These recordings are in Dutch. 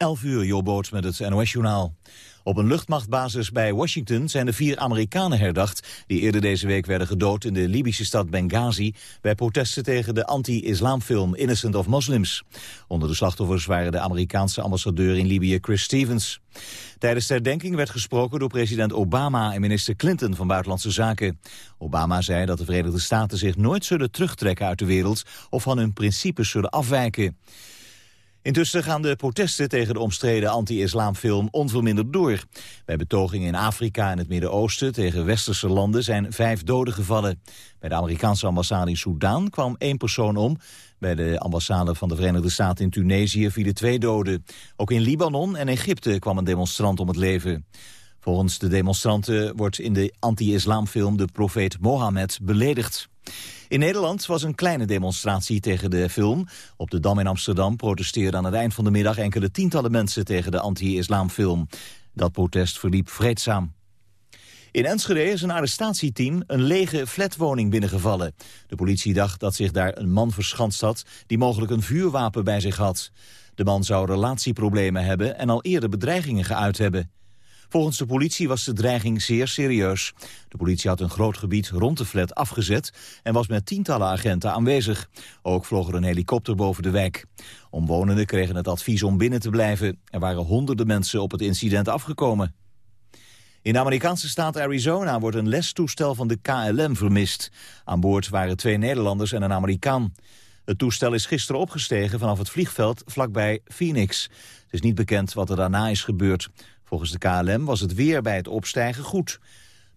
11 uur, Jobboot met het NOS-journaal. Op een luchtmachtbasis bij Washington zijn de vier Amerikanen herdacht... die eerder deze week werden gedood in de Libische stad Benghazi... bij protesten tegen de anti-islamfilm Innocent of Muslims. Onder de slachtoffers waren de Amerikaanse ambassadeur in Libië Chris Stevens. Tijdens de herdenking werd gesproken door president Obama en minister Clinton van Buitenlandse Zaken. Obama zei dat de Verenigde Staten zich nooit zullen terugtrekken uit de wereld... of van hun principes zullen afwijken. Intussen gaan de protesten tegen de omstreden anti-islamfilm onverminderd door. Bij betogingen in Afrika en het Midden-Oosten tegen westerse landen zijn vijf doden gevallen. Bij de Amerikaanse ambassade in Soudaan kwam één persoon om. Bij de ambassade van de Verenigde Staten in Tunesië vielen twee doden. Ook in Libanon en Egypte kwam een demonstrant om het leven. Volgens de demonstranten wordt in de anti-islamfilm de profeet Mohammed beledigd. In Nederland was een kleine demonstratie tegen de film. Op de Dam in Amsterdam protesteerden aan het eind van de middag enkele tientallen mensen tegen de anti-islamfilm. Dat protest verliep vreedzaam. In Enschede is een arrestatieteam een lege flatwoning binnengevallen. De politie dacht dat zich daar een man verschanst had die mogelijk een vuurwapen bij zich had. De man zou relatieproblemen hebben en al eerder bedreigingen geuit hebben. Volgens de politie was de dreiging zeer serieus. De politie had een groot gebied rond de flat afgezet en was met tientallen agenten aanwezig. Ook vloog er een helikopter boven de wijk. Omwonenden kregen het advies om binnen te blijven. Er waren honderden mensen op het incident afgekomen. In de Amerikaanse staat Arizona wordt een lestoestel van de KLM vermist. Aan boord waren twee Nederlanders en een Amerikaan. Het toestel is gisteren opgestegen vanaf het vliegveld vlakbij Phoenix. Het is niet bekend wat er daarna is gebeurd. Volgens de KLM was het weer bij het opstijgen goed.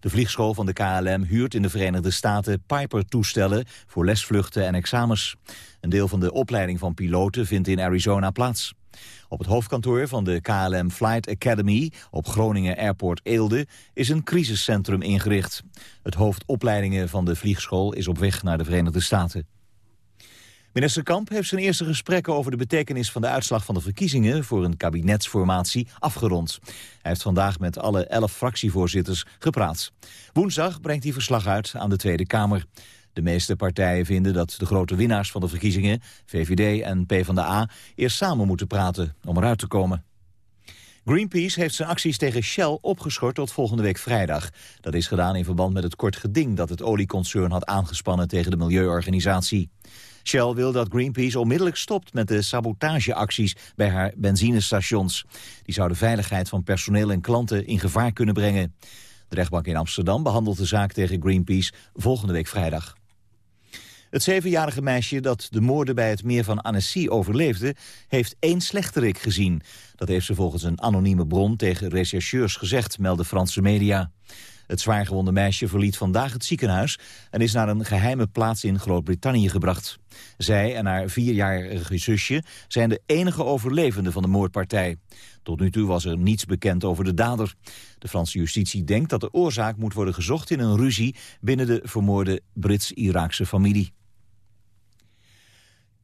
De vliegschool van de KLM huurt in de Verenigde Staten Piper-toestellen voor lesvluchten en examens. Een deel van de opleiding van piloten vindt in Arizona plaats. Op het hoofdkantoor van de KLM Flight Academy op Groningen Airport Eelde is een crisiscentrum ingericht. Het hoofdopleidingen van de vliegschool is op weg naar de Verenigde Staten. Minister Kamp heeft zijn eerste gesprekken over de betekenis van de uitslag van de verkiezingen voor een kabinetsformatie afgerond. Hij heeft vandaag met alle elf fractievoorzitters gepraat. Woensdag brengt hij verslag uit aan de Tweede Kamer. De meeste partijen vinden dat de grote winnaars van de verkiezingen, VVD en PvdA, eerst samen moeten praten om eruit te komen. Greenpeace heeft zijn acties tegen Shell opgeschort tot volgende week vrijdag. Dat is gedaan in verband met het kort geding dat het olieconcern had aangespannen tegen de milieuorganisatie. Shell wil dat Greenpeace onmiddellijk stopt met de sabotageacties bij haar benzinestations. Die zouden de veiligheid van personeel en klanten in gevaar kunnen brengen. De rechtbank in Amsterdam behandelt de zaak tegen Greenpeace volgende week vrijdag. Het zevenjarige meisje dat de moorden bij het meer van Annecy overleefde... heeft één slechterik gezien. Dat heeft ze volgens een anonieme bron tegen rechercheurs gezegd, melden Franse media. Het zwaargewonde meisje verliet vandaag het ziekenhuis... en is naar een geheime plaats in Groot-Brittannië gebracht. Zij en haar vierjarige zusje zijn de enige overlevenden van de moordpartij. Tot nu toe was er niets bekend over de dader. De Franse justitie denkt dat de oorzaak moet worden gezocht in een ruzie... binnen de vermoorde Brits-Iraakse familie.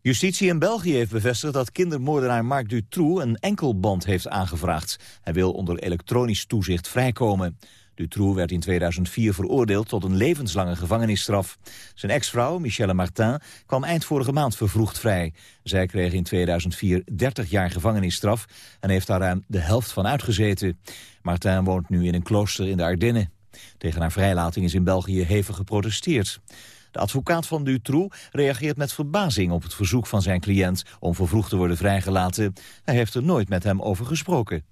Justitie in België heeft bevestigd dat kindermoordenaar Marc Dutroux een enkelband heeft aangevraagd. Hij wil onder elektronisch toezicht vrijkomen. Dutroux werd in 2004 veroordeeld tot een levenslange gevangenisstraf. Zijn ex-vrouw, Michelle Martin, kwam eind vorige maand vervroegd vrij. Zij kreeg in 2004 30 jaar gevangenisstraf en heeft daar ruim de helft van uitgezeten. Martin woont nu in een klooster in de Ardennen. Tegen haar vrijlating is in België hevig geprotesteerd. De advocaat van Dutroux reageert met verbazing op het verzoek van zijn cliënt om vervroegd te worden vrijgelaten. Hij heeft er nooit met hem over gesproken.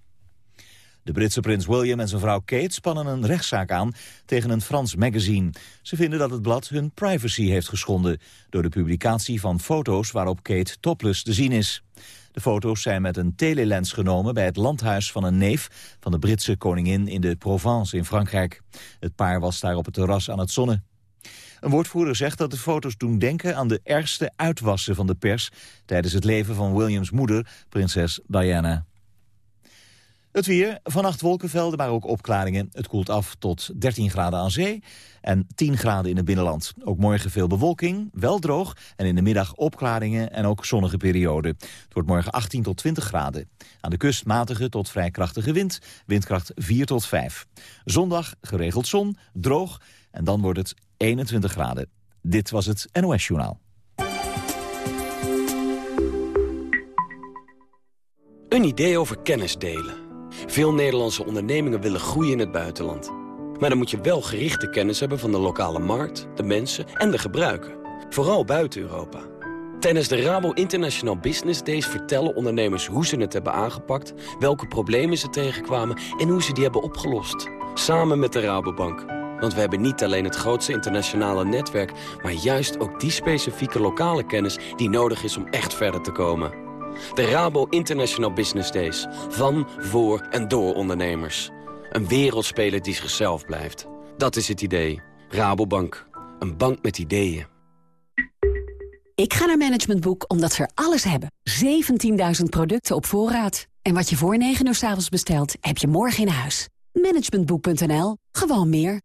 De Britse prins William en zijn vrouw Kate spannen een rechtszaak aan tegen een Frans magazine. Ze vinden dat het blad hun privacy heeft geschonden... door de publicatie van foto's waarop Kate topless te zien is. De foto's zijn met een telelens genomen bij het landhuis van een neef... van de Britse koningin in de Provence in Frankrijk. Het paar was daar op het terras aan het zonnen. Een woordvoerder zegt dat de foto's doen denken aan de ergste uitwassen van de pers... tijdens het leven van Williams moeder, prinses Diana. Het weer, vannacht wolkenvelden, maar ook opklaringen. Het koelt af tot 13 graden aan zee en 10 graden in het binnenland. Ook morgen veel bewolking, wel droog en in de middag opklaringen en ook zonnige perioden. Het wordt morgen 18 tot 20 graden. Aan de kust matige tot vrij krachtige wind, windkracht 4 tot 5. Zondag geregeld zon, droog en dan wordt het 21 graden. Dit was het NOS Journaal. Een idee over kennis delen. Veel Nederlandse ondernemingen willen groeien in het buitenland. Maar dan moet je wel gerichte kennis hebben van de lokale markt, de mensen en de gebruiken. Vooral buiten Europa. Tijdens de Rabo International Business Days vertellen ondernemers hoe ze het hebben aangepakt, welke problemen ze tegenkwamen en hoe ze die hebben opgelost. Samen met de Rabobank. Want we hebben niet alleen het grootste internationale netwerk, maar juist ook die specifieke lokale kennis die nodig is om echt verder te komen. De Rabo International Business Days. Van, voor en door ondernemers. Een wereldspeler die zichzelf blijft. Dat is het idee. Rabobank. Een bank met ideeën. Ik ga naar Management Boek omdat ze er alles hebben. 17.000 producten op voorraad. En wat je voor 9 uur s avonds bestelt, heb je morgen in huis. Managementboek.nl. Gewoon meer.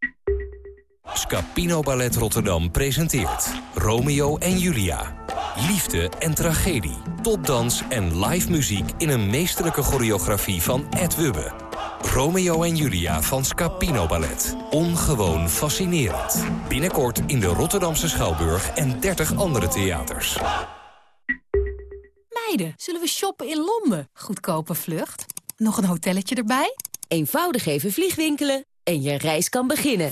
Scapino Ballet Rotterdam presenteert Romeo en Julia. Liefde en tragedie, topdans en live muziek in een meesterlijke choreografie van Ed Wubbe. Romeo en Julia van Scapino Ballet. Ongewoon fascinerend. Binnenkort in de Rotterdamse Schouwburg en 30 andere theaters. Meiden, zullen we shoppen in Londen? Goedkope vlucht. Nog een hotelletje erbij? Eenvoudig even vliegwinkelen en je reis kan beginnen.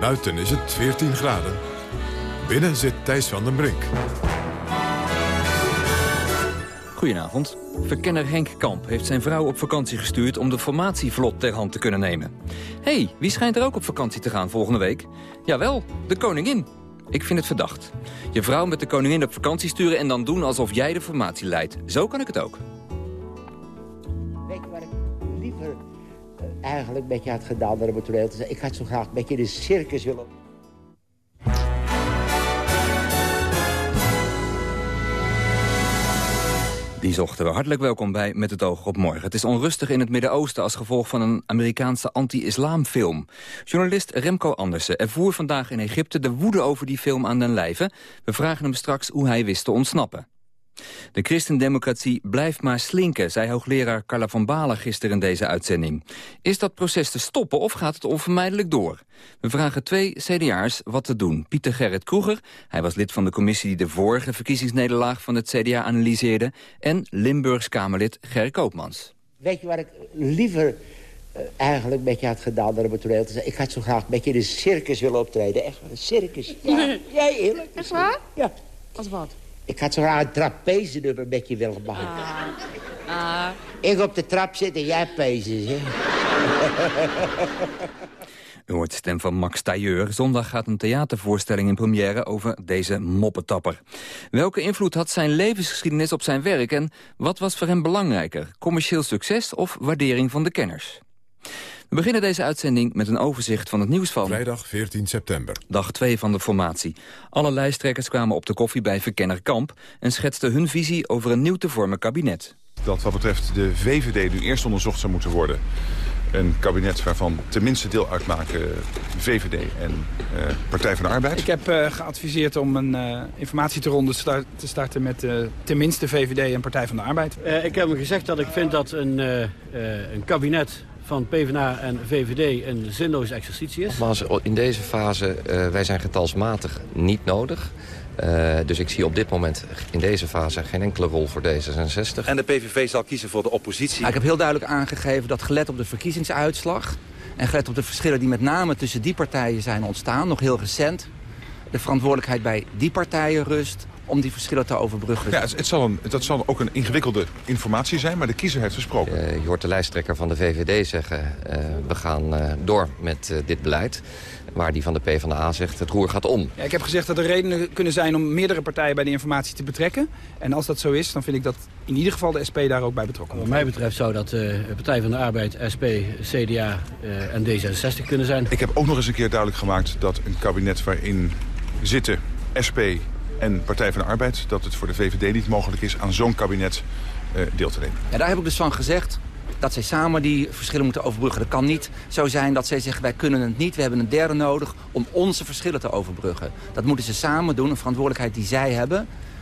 Buiten is het 14 graden. Binnen zit Thijs van den Brink. Goedenavond. Verkenner Henk Kamp heeft zijn vrouw op vakantie gestuurd... om de formatievlot ter hand te kunnen nemen. Hé, hey, wie schijnt er ook op vakantie te gaan volgende week? Jawel, de koningin. Ik vind het verdacht. Je vrouw met de koningin op vakantie sturen... en dan doen alsof jij de formatie leidt. Zo kan ik het ook. Eigenlijk een beetje had gedaan op het toneel te zijn? Ik had zo graag een beetje de circus willen... Die zochten we. Hartelijk welkom bij Met het oog op morgen. Het is onrustig in het Midden-Oosten als gevolg van een Amerikaanse anti-islamfilm. Journalist Remco Andersen ervoer vandaag in Egypte de woede over die film aan den lijve. We vragen hem straks hoe hij wist te ontsnappen. De christendemocratie blijft maar slinken, zei hoogleraar Carla van Balen gisteren in deze uitzending. Is dat proces te stoppen of gaat het onvermijdelijk door? We vragen twee CDA'ers wat te doen. Pieter Gerrit Kroeger, hij was lid van de commissie die de vorige verkiezingsnederlaag van het CDA analyseerde, en Limburgs Kamerlid Ger Koopmans. Weet je waar ik liever eh, eigenlijk een beetje had gedaan dan op het toneel te zijn? Ik had zo graag een beetje de circus willen optreden. Echt, een circus. Ja, jij eerlijk. Echt waar? Ja. Als wat? Ik had zo graag een trapeze een beetje willen maken. Ah. Ik op de trap zitten en jij pezes, hè? U hoort de stem van Max Tailleur. Zondag gaat een theatervoorstelling in première over deze moppetapper. Welke invloed had zijn levensgeschiedenis op zijn werk... en wat was voor hem belangrijker? Commercieel succes of waardering van de kenners? We beginnen deze uitzending met een overzicht van het nieuws van... Vrijdag 14 september. Dag 2 van de formatie. Alle lijsttrekkers kwamen op de koffie bij Verkenner Kamp... en schetsten hun visie over een nieuw te vormen kabinet. dat wat betreft de VVD nu eerst onderzocht zou moeten worden. Een kabinet waarvan tenminste deel uitmaken VVD en eh, Partij van de Arbeid. Ik heb eh, geadviseerd om een eh, informatieronde start- te starten met eh, tenminste VVD en Partij van de Arbeid. Eh, ik heb hem gezegd dat ik vind dat een, eh, eh, een kabinet van PvdA en VVD een zinloos exercitie is. Nogmaals, in deze fase, eh, wij zijn getalsmatig niet nodig. Eh, dus ik zie op dit moment in deze fase geen enkele rol voor D66. En de PVV zal kiezen voor de oppositie. ik heb heel duidelijk aangegeven dat gelet op de verkiezingsuitslag... en gelet op de verschillen die met name tussen die partijen zijn ontstaan, nog heel recent... de verantwoordelijkheid bij die partijen rust om die verschillen te overbruggen. Ja, het, het zal een, dat zal ook een ingewikkelde informatie zijn, maar de kiezer heeft gesproken. Uh, je hoort de lijsttrekker van de VVD zeggen... Uh, we gaan uh, door met dit beleid. Waar die van de PvdA zegt, het roer gaat om. Ja, ik heb gezegd dat er redenen kunnen zijn om meerdere partijen bij de informatie te betrekken. En als dat zo is, dan vind ik dat in ieder geval de SP daar ook bij betrokken wordt. Wat mij betreft zou dat de Partij van de Arbeid, SP, CDA en D66 kunnen zijn. Ik heb ook nog eens een keer duidelijk gemaakt dat een kabinet waarin zitten SP en Partij van de Arbeid... dat het voor de VVD niet mogelijk is aan zo'n kabinet uh, deel te nemen. Ja, daar heb ik dus van gezegd dat zij samen die verschillen moeten overbruggen. Dat kan niet zo zijn dat zij zeggen, wij kunnen het niet. We hebben een derde nodig om onze verschillen te overbruggen. Dat moeten ze samen doen, een verantwoordelijkheid die zij hebben.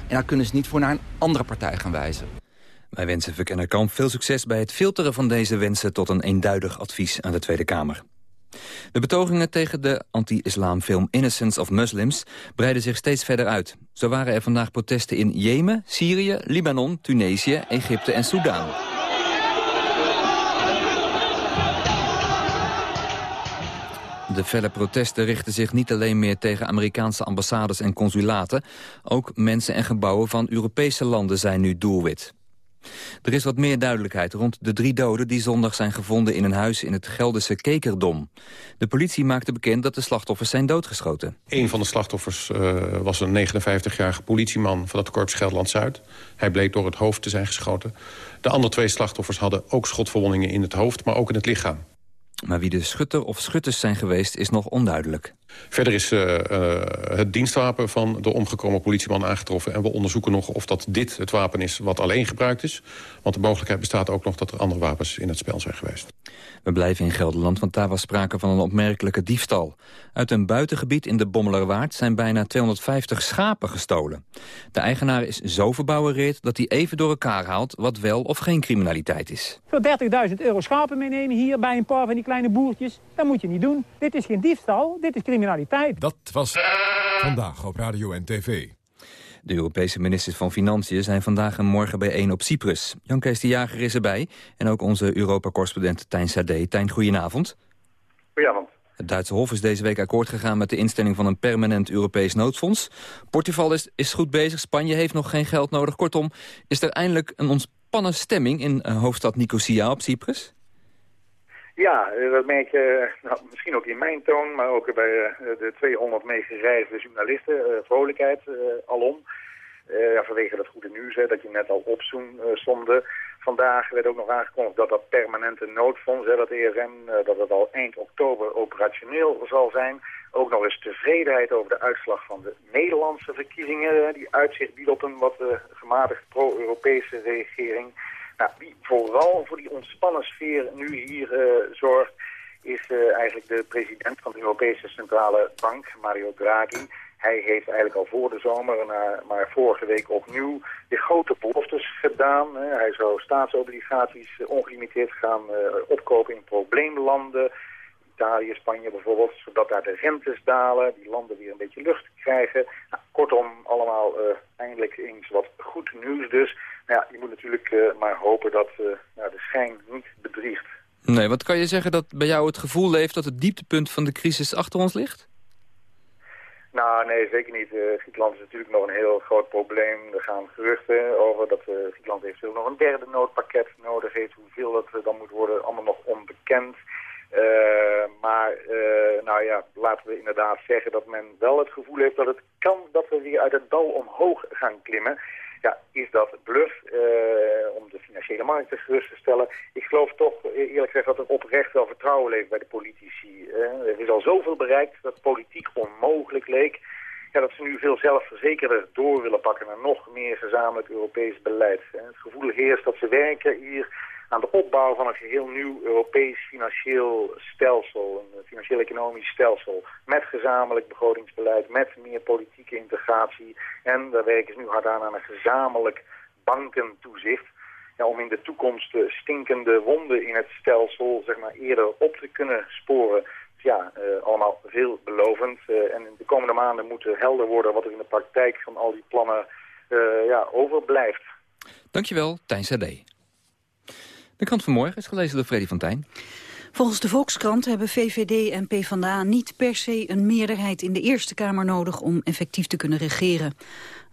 En daar kunnen ze niet voor naar een andere partij gaan wijzen. Wij wensen Verkenner Kamp veel succes bij het filteren van deze wensen... tot een eenduidig advies aan de Tweede Kamer. De betogingen tegen de anti-islamfilm Innocence of Muslims breiden zich steeds verder uit. Zo waren er vandaag protesten in Jemen, Syrië, Libanon, Tunesië, Egypte en Soudaan. De felle protesten richten zich niet alleen meer tegen Amerikaanse ambassades en consulaten. Ook mensen en gebouwen van Europese landen zijn nu doelwit. Er is wat meer duidelijkheid rond de drie doden die zondag zijn gevonden in een huis in het Gelderse Kekerdom. De politie maakte bekend dat de slachtoffers zijn doodgeschoten. Een van de slachtoffers uh, was een 59-jarige politieman van het korps Gelderland-Zuid. Hij bleek door het hoofd te zijn geschoten. De andere twee slachtoffers hadden ook schotverwondingen in het hoofd, maar ook in het lichaam. Maar wie de schutter of schutters zijn geweest is nog onduidelijk. Verder is uh, uh, het dienstwapen van de omgekomen politieman aangetroffen... en we onderzoeken nog of dat dit het wapen is wat alleen gebruikt is. Want de mogelijkheid bestaat ook nog dat er andere wapens in het spel zijn geweest. We blijven in Gelderland, want daar was sprake van een opmerkelijke diefstal. Uit een buitengebied in de Bommelerwaard zijn bijna 250 schapen gestolen. De eigenaar is zo verbouwereerd dat hij even door elkaar haalt... wat wel of geen criminaliteit is. Voor 30.000 euro schapen meenemen hier bij een paar van die kleine boertjes... dat moet je niet doen. Dit is geen diefstal, dit is criminaliteit. Dat was vandaag op Radio en TV. De Europese ministers van Financiën zijn vandaag en morgen bijeen op Cyprus. Jan Kees de Jager is erbij en ook onze Europa-correspondent Tijn Sade. Tijn, goedenavond. Goedenavond. Het Duitse Hof is deze week akkoord gegaan met de instelling van een permanent Europees noodfonds. Portugal is, is goed bezig, Spanje heeft nog geen geld nodig. Kortom, is er eindelijk een ontspannen stemming in uh, hoofdstad Nicosia op Cyprus? Ja, eh, dat merk je nou, misschien ook in mijn toon, maar ook bij uh, de 200 meest gereisde journalisten. Uh, vrolijkheid alom. vanwege dat goede nieuws hè, dat je net al opzoomde. Vandaag werd ook nog aangekondigd dat dat permanente noodfonds, hè, dat ESM, dat het al eind oktober operationeel zal zijn. Ook nog eens tevredenheid over de uitslag van de Nederlandse verkiezingen. Die uitzicht biedt op een wat gematigd pro-Europese regering. Wie vooral voor die ontspannen sfeer nu hier uh, zorgt, is uh, eigenlijk de president van de Europese Centrale Bank, Mario Draghi. Hij heeft eigenlijk al voor de zomer, uh, maar vorige week opnieuw, de grote beloftes gedaan. hij zou staatsobligaties ongelimiteerd gaan opkopen in probleemlanden. Italië, Spanje bijvoorbeeld, zodat daar de rentes dalen, die landen weer een beetje lucht krijgen. Nou, kortom, allemaal eindelijk eens wat goed nieuws dus. Nou ja, je moet natuurlijk uh, maar hopen dat uh, nou, de schijn niet bedriegt. Nee, wat kan je zeggen dat bij jou het gevoel leeft dat het dieptepunt van de crisis achter ons ligt? Nou, nee, zeker niet. Uh, Griekenland is natuurlijk nog een heel groot probleem. Er gaan geruchten over dat uh, Griekenland eventueel nog een derde noodpakket nodig heeft. Hoeveel dat dan moet worden, allemaal nog onbekend. Maar, nou ja, laten we inderdaad zeggen dat men wel het gevoel heeft dat het kan dat we weer uit het dal omhoog gaan klimmen ja, is dat bluff uh, om de financiële markten gerust te stellen. Ik geloof toch eerlijk gezegd dat er oprecht wel vertrouwen leeft bij de politici. Uh, er is al zoveel bereikt dat politiek onmogelijk leek. Ja, dat ze nu veel zelfverzekerder door willen pakken naar nog meer gezamenlijk Europees beleid. Het gevoel heerst dat ze werken hier aan de opbouw van een geheel nieuw Europees financieel stelsel, een financieel-economisch stelsel, met gezamenlijk begrotingsbeleid, met meer politieke integratie. En daar werken ze nu hard aan aan een gezamenlijk bankentoezicht. Ja, om in de toekomst stinkende wonden in het stelsel zeg maar, eerder op te kunnen sporen. Ja, uh, allemaal veelbelovend. Uh, en in de komende maanden moet helder worden wat er in de praktijk van al die plannen uh, ja, overblijft. Dankjewel, Tijn Sade. De krant van morgen is gelezen door Freddy van Tijn. Volgens de Volkskrant hebben VVD en PvdA niet per se een meerderheid in de Eerste Kamer nodig om effectief te kunnen regeren.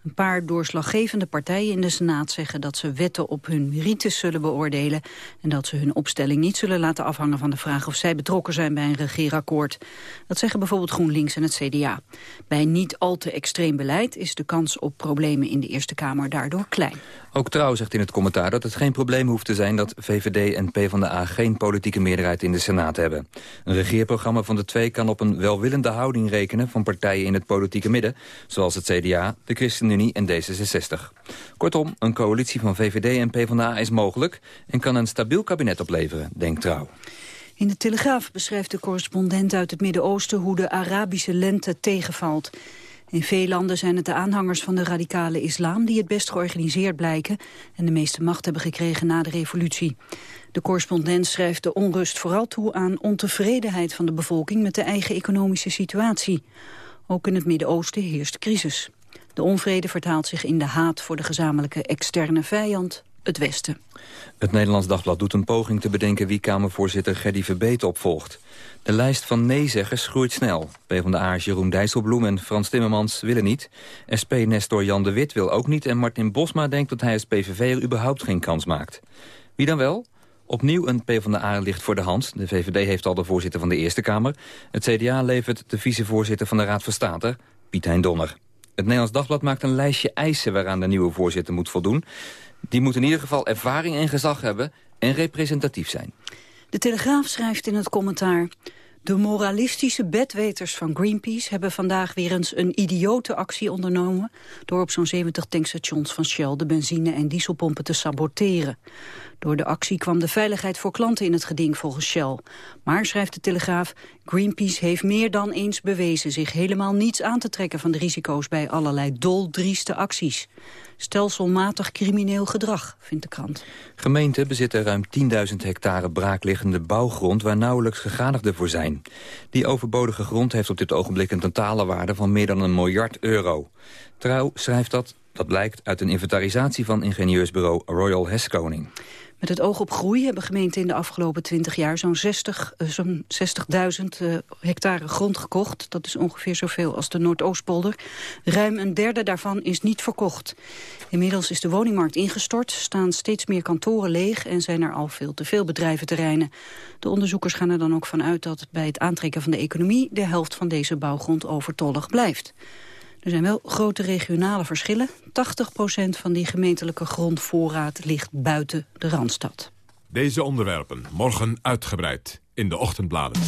Een paar doorslaggevende partijen in de Senaat zeggen dat ze wetten op hun merites zullen beoordelen en dat ze hun opstelling niet zullen laten afhangen van de vraag of zij betrokken zijn bij een regeerakkoord. Dat zeggen bijvoorbeeld GroenLinks en het CDA. Bij niet al te extreem beleid is de kans op problemen in de Eerste Kamer daardoor klein. Ook Trouw zegt in het commentaar dat het geen probleem hoeft te zijn... dat VVD en PvdA geen politieke meerderheid in de Senaat hebben. Een regeerprogramma van de twee kan op een welwillende houding rekenen... van partijen in het politieke midden, zoals het CDA, de En D66. Kortom, een coalitie van VVD en PvdA is mogelijk... en kan een stabiel kabinet opleveren, denkt Trouw. In de Telegraaf beschrijft de correspondent uit het Midden-Oosten... hoe de Arabische lente tegenvalt. In veel landen zijn het de aanhangers van de radicale islam die het best georganiseerd blijken en de meeste macht hebben gekregen na de revolutie. De correspondent schrijft de onrust vooral toe aan ontevredenheid van de bevolking met de eigen economische situatie. Ook in het Midden-Oosten heerst crisis. De onvrede vertaalt zich in de haat voor de gezamenlijke externe vijand, het Westen. Het Nederlands Dagblad doet een poging te bedenken wie Kamervoorzitter Gerdy Verbeet opvolgt. De lijst van nee-zeggers groeit snel. PvdA Jeroen Dijsselbloem en Frans Timmermans willen niet. SP-nestor Jan de Wit wil ook niet. En Martin Bosma denkt dat hij als PVV überhaupt geen kans maakt. Wie dan wel? Opnieuw een PvdA ligt voor de hand. De VVD heeft al de voorzitter van de Eerste Kamer. Het CDA levert de vicevoorzitter van de Raad van State, Piet Hein Donner. Het Nederlands Dagblad maakt een lijstje eisen waaraan de nieuwe voorzitter moet voldoen. Die moet in ieder geval ervaring en gezag hebben en representatief zijn. De Telegraaf schrijft in het commentaar... De moralistische bedweters van Greenpeace hebben vandaag weer eens een idiote actie ondernomen... door op zo'n 70 tankstations van Shell de benzine- en dieselpompen te saboteren. Door de actie kwam de veiligheid voor klanten in het geding volgens Shell. Maar, schrijft de Telegraaf, Greenpeace heeft meer dan eens bewezen... zich helemaal niets aan te trekken van de risico's bij allerlei doldrieste acties stelselmatig crimineel gedrag, vindt de krant. Gemeenten bezitten ruim 10.000 hectare braakliggende bouwgrond... waar nauwelijks gegadigden voor zijn. Die overbodige grond heeft op dit ogenblik een totale waarde... van meer dan een miljard euro. Trouw schrijft dat, dat blijkt uit een inventarisatie van ingenieursbureau Royal Haskoning. Met het oog op groei hebben gemeenten in de afgelopen 20 jaar zo'n 60, uh, zo'n 60.000 uh, hectare grond gekocht. Dat is ongeveer zoveel als de Noordoostpolder. Ruim een derde daarvan is niet verkocht. Inmiddels is de woningmarkt ingestort, staan steeds meer kantoren leeg en zijn er al veel te veel bedrijventerreinen. De onderzoekers gaan er dan ook vanuit dat bij het aantrekken van de economie de helft van deze bouwgrond overtollig blijft. Er zijn wel grote regionale verschillen. 80% van die gemeentelijke grondvoorraad ligt buiten de Randstad. Deze onderwerpen morgen uitgebreid in de ochtendbladen.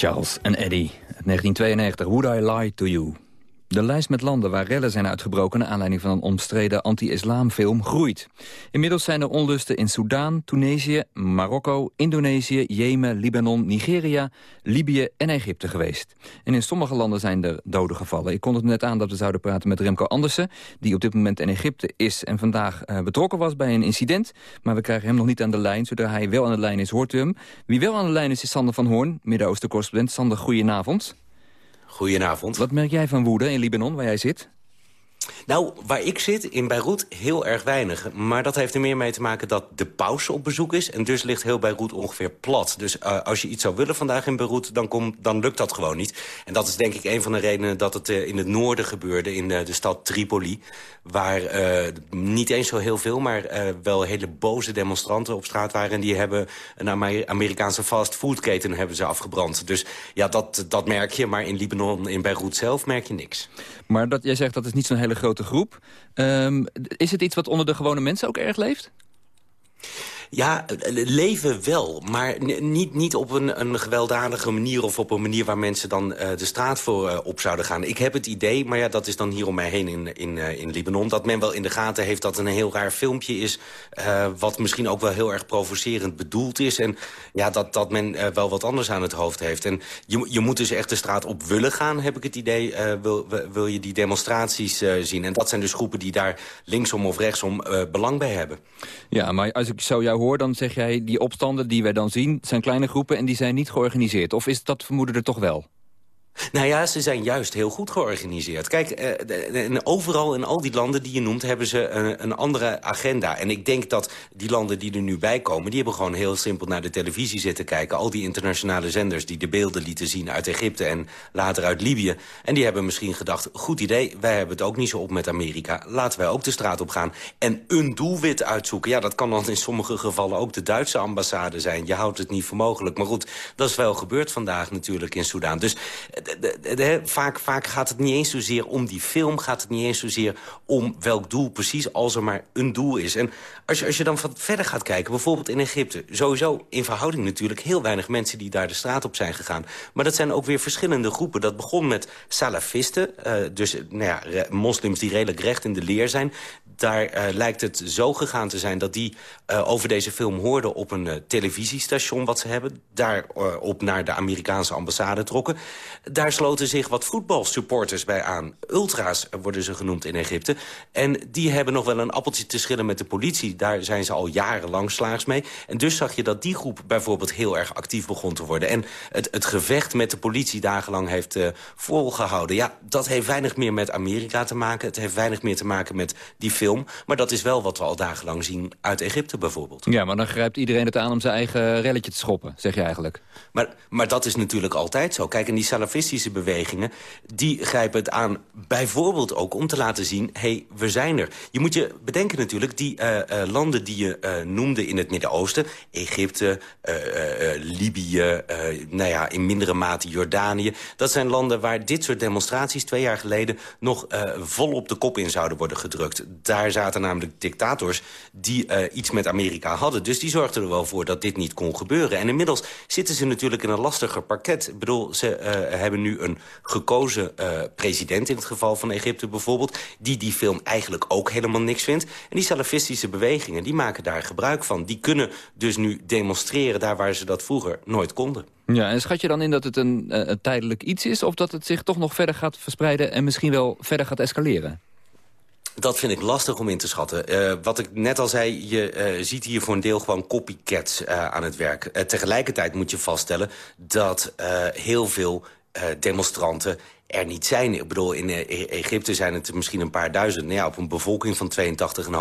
Charles en Eddie, 1992, Would I Lie to You? De lijst met landen waar rellen zijn uitgebroken... naar aanleiding van een omstreden anti-islamfilm groeit. Inmiddels zijn er onlusten in Soudaan, Tunesië, Marokko... Indonesië, Jemen, Libanon, Nigeria, Libië en Egypte geweest. En in sommige landen zijn er doden gevallen. Ik kondigde net aan dat we zouden praten met Remco Andersen... die op dit moment in Egypte is en vandaag eh, betrokken was bij een incident. Maar we krijgen hem nog niet aan de lijn. Zodra hij wel aan de lijn is, hoort u hem. Wie wel aan de lijn is, is Sander van Hoorn, Midden-Oosten-correspondent. Sander, goedenavond. Goedenavond. Wat merk jij van woede in Libanon, waar jij zit? Nou, waar ik zit, in Beirut, heel erg weinig. Maar dat heeft er meer mee te maken dat de paus op bezoek is. En dus ligt heel Beirut ongeveer plat. Dus uh, als je iets zou willen vandaag in Beirut, dan, dan lukt dat gewoon niet. En dat is denk ik een van de redenen dat het uh, in het noorden gebeurde... in uh, de stad Tripoli. Waar niet eens zo heel veel, maar wel hele boze demonstranten op straat waren. En die hebben een Amer Amerikaanse fastfoodketen hebben ze afgebrand. Dus ja, dat, dat merk je. Maar in Libanon, in Beirut zelf, merk je niks. Maar dat, jij zegt dat is niet zo'n hele grote groep. Um, is het iets wat onder de gewone mensen ook erg leeft? Ja, leven wel, maar niet, niet op een, een gewelddadige manier... of op een manier waar mensen dan uh, de straat voor uh, op zouden gaan. Ik heb het idee, maar ja, dat is dan hier om mij heen in, in, uh, in Libanon... dat men wel in de gaten heeft dat een heel raar filmpje is... wat misschien ook wel heel erg provocerend bedoeld is... en ja, dat, dat men wel wat anders aan het hoofd heeft. En je, je moet dus echt de straat op willen gaan, heb ik het idee... wil, wil je die demonstraties zien. En dat zijn dus groepen die daar linksom of rechtsom belang bij hebben. Ja, maar als ik zo jou hoor, dan zeg jij... die opstanden die wij dan zien, zijn kleine groepen en die zijn niet georganiseerd. Of is dat vermoeden er toch wel? Nou ja, ze zijn juist heel goed georganiseerd. Kijk, eh, overal in al die landen die je noemt... hebben ze een, een, andere agenda. En ik denk dat die landen die er nu bij komen... die hebben gewoon heel simpel naar de televisie zitten kijken. Al die internationale zenders die de beelden lieten zien uit Egypte... en later uit Libië. En die hebben misschien gedacht, goed idee... wij hebben het ook niet zo op met Amerika. Laten wij ook de straat op gaan. En een doelwit uitzoeken. Ja, dat kan dan in sommige gevallen ook de Duitse ambassade zijn. Je houdt het niet voor mogelijk. Maar goed, dat is wel gebeurd vandaag natuurlijk in Soudaan. Dus vaak, vaak gaat het niet eens zozeer om die film... gaat het niet eens zozeer om welk doel precies... als er maar een doel is. En als je, als je dan verder gaat kijken, bijvoorbeeld in Egypte... sowieso in verhouding natuurlijk heel weinig mensen... die daar de straat op zijn gegaan. Maar dat zijn ook weer verschillende groepen. Dat begon met salafisten, uh, dus nou ja, moslims die redelijk recht in de leer zijn daar uh, lijkt het zo gegaan te zijn dat die uh, over deze film hoorden op een uh, televisiestation wat ze hebben. Daar op naar de Amerikaanse ambassade trokken. Daar sloten zich wat voetbalsupporters bij aan. Ultra's worden ze genoemd in Egypte. En die hebben nog wel een appeltje te schillen met de politie. Daar zijn ze al jarenlang slaags mee. En dus zag je dat die groep bijvoorbeeld heel erg actief begon te worden. En het, het gevecht met de politie dagenlang heeft volgehouden. Ja, dat heeft weinig meer met Amerika te maken. Het heeft weinig meer te maken met die film. Maar dat is wel wat we al dagenlang zien uit Egypte bijvoorbeeld. Ja, maar dan grijpt iedereen het aan om zijn eigen relletje te schoppen, zeg je eigenlijk. Maar, maar dat is natuurlijk altijd zo. Kijk, en die salafistische bewegingen, die grijpen het aan bijvoorbeeld ook om te laten zien... hé, hey, we zijn er. Je moet je bedenken natuurlijk, die uh, uh, landen die je uh, noemde in het Midden-Oosten... Egypte, Libië, nou ja, in mindere mate Jordanië... dat zijn landen waar dit soort demonstraties twee jaar geleden... nog vol op de kop in zouden worden gedrukt. Daar daar zaten namelijk dictators die eh, iets met Amerika hadden. Dus die zorgden er wel voor dat dit niet kon gebeuren. En inmiddels zitten ze natuurlijk in een lastiger parket. Ik bedoel, ze eh, hebben nu een gekozen eh, president in het geval van Egypte bijvoorbeeld... die die film eigenlijk ook helemaal niks vindt. En die salafistische bewegingen, die maken daar gebruik van. Die kunnen dus nu demonstreren daar waar ze dat vroeger nooit konden. Ja, en schat je dan in dat het een, een tijdelijk iets is... of dat het zich toch nog verder gaat verspreiden en misschien wel verder gaat escaleren? Dat vind ik lastig om in te schatten. Eh, wat ik net al zei, je eh, ziet hier voor een deel gewoon copycats eh, aan het werk. Tegelijkertijd moet je vaststellen dat heel veel demonstranten er niet zijn. Ik bedoel, in eh, E- Egypte zijn het misschien een paar duizend. Nou ja, op een bevolking van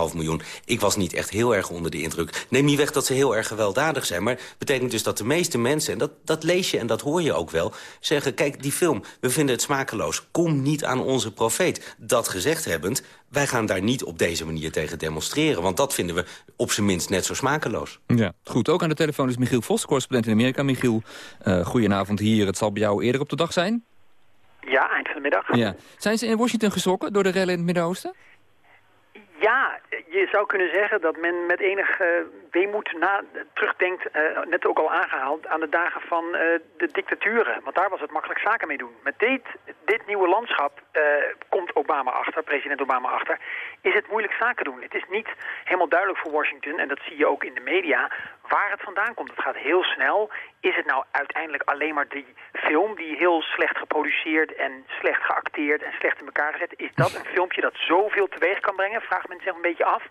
82,5 miljoen. Ik was niet echt heel erg onder de indruk. Neem niet weg dat ze heel erg gewelddadig zijn. Maar betekent dus dat de meeste mensen, en dat, dat lees je en dat hoor je ook wel... zeggen, kijk, die film, we vinden het smakeloos. Kom niet aan onze profeet. Dat gezegd hebbend, wij gaan daar niet op deze manier tegen demonstreren. Want dat vinden we op zijn minst net zo smakeloos. Ja, goed. Ook aan de telefoon is Michiel Vos, correspondent in Amerika. Michiel, eh goedenavond hier. Het zal bij jou eerder op de dag zijn. Ja, eind van de middag. Ja. Zijn ze in Washington geschrokken door de rellen in het Midden-Oosten? Ja, je zou kunnen zeggen dat men met enig weemoed na, terugdenkt, eh, net ook al aangehaald, aan de dagen van eh, de dictaturen. Want daar was het makkelijk zaken mee doen. Met dit, dit nieuwe landschap eh, komt Obama achter, president Obama achter, is het moeilijk zaken doen. Het is niet helemaal duidelijk voor Washington, en dat zie je ook in de media, waar het vandaan komt. Het gaat heel snel. Is het nou uiteindelijk alleen maar die film die heel slecht geproduceerd en slecht geacteerd en slecht in elkaar gezet? Is dat een filmpje dat zoveel teweeg kan brengen? Vraagt men zich een beetje af.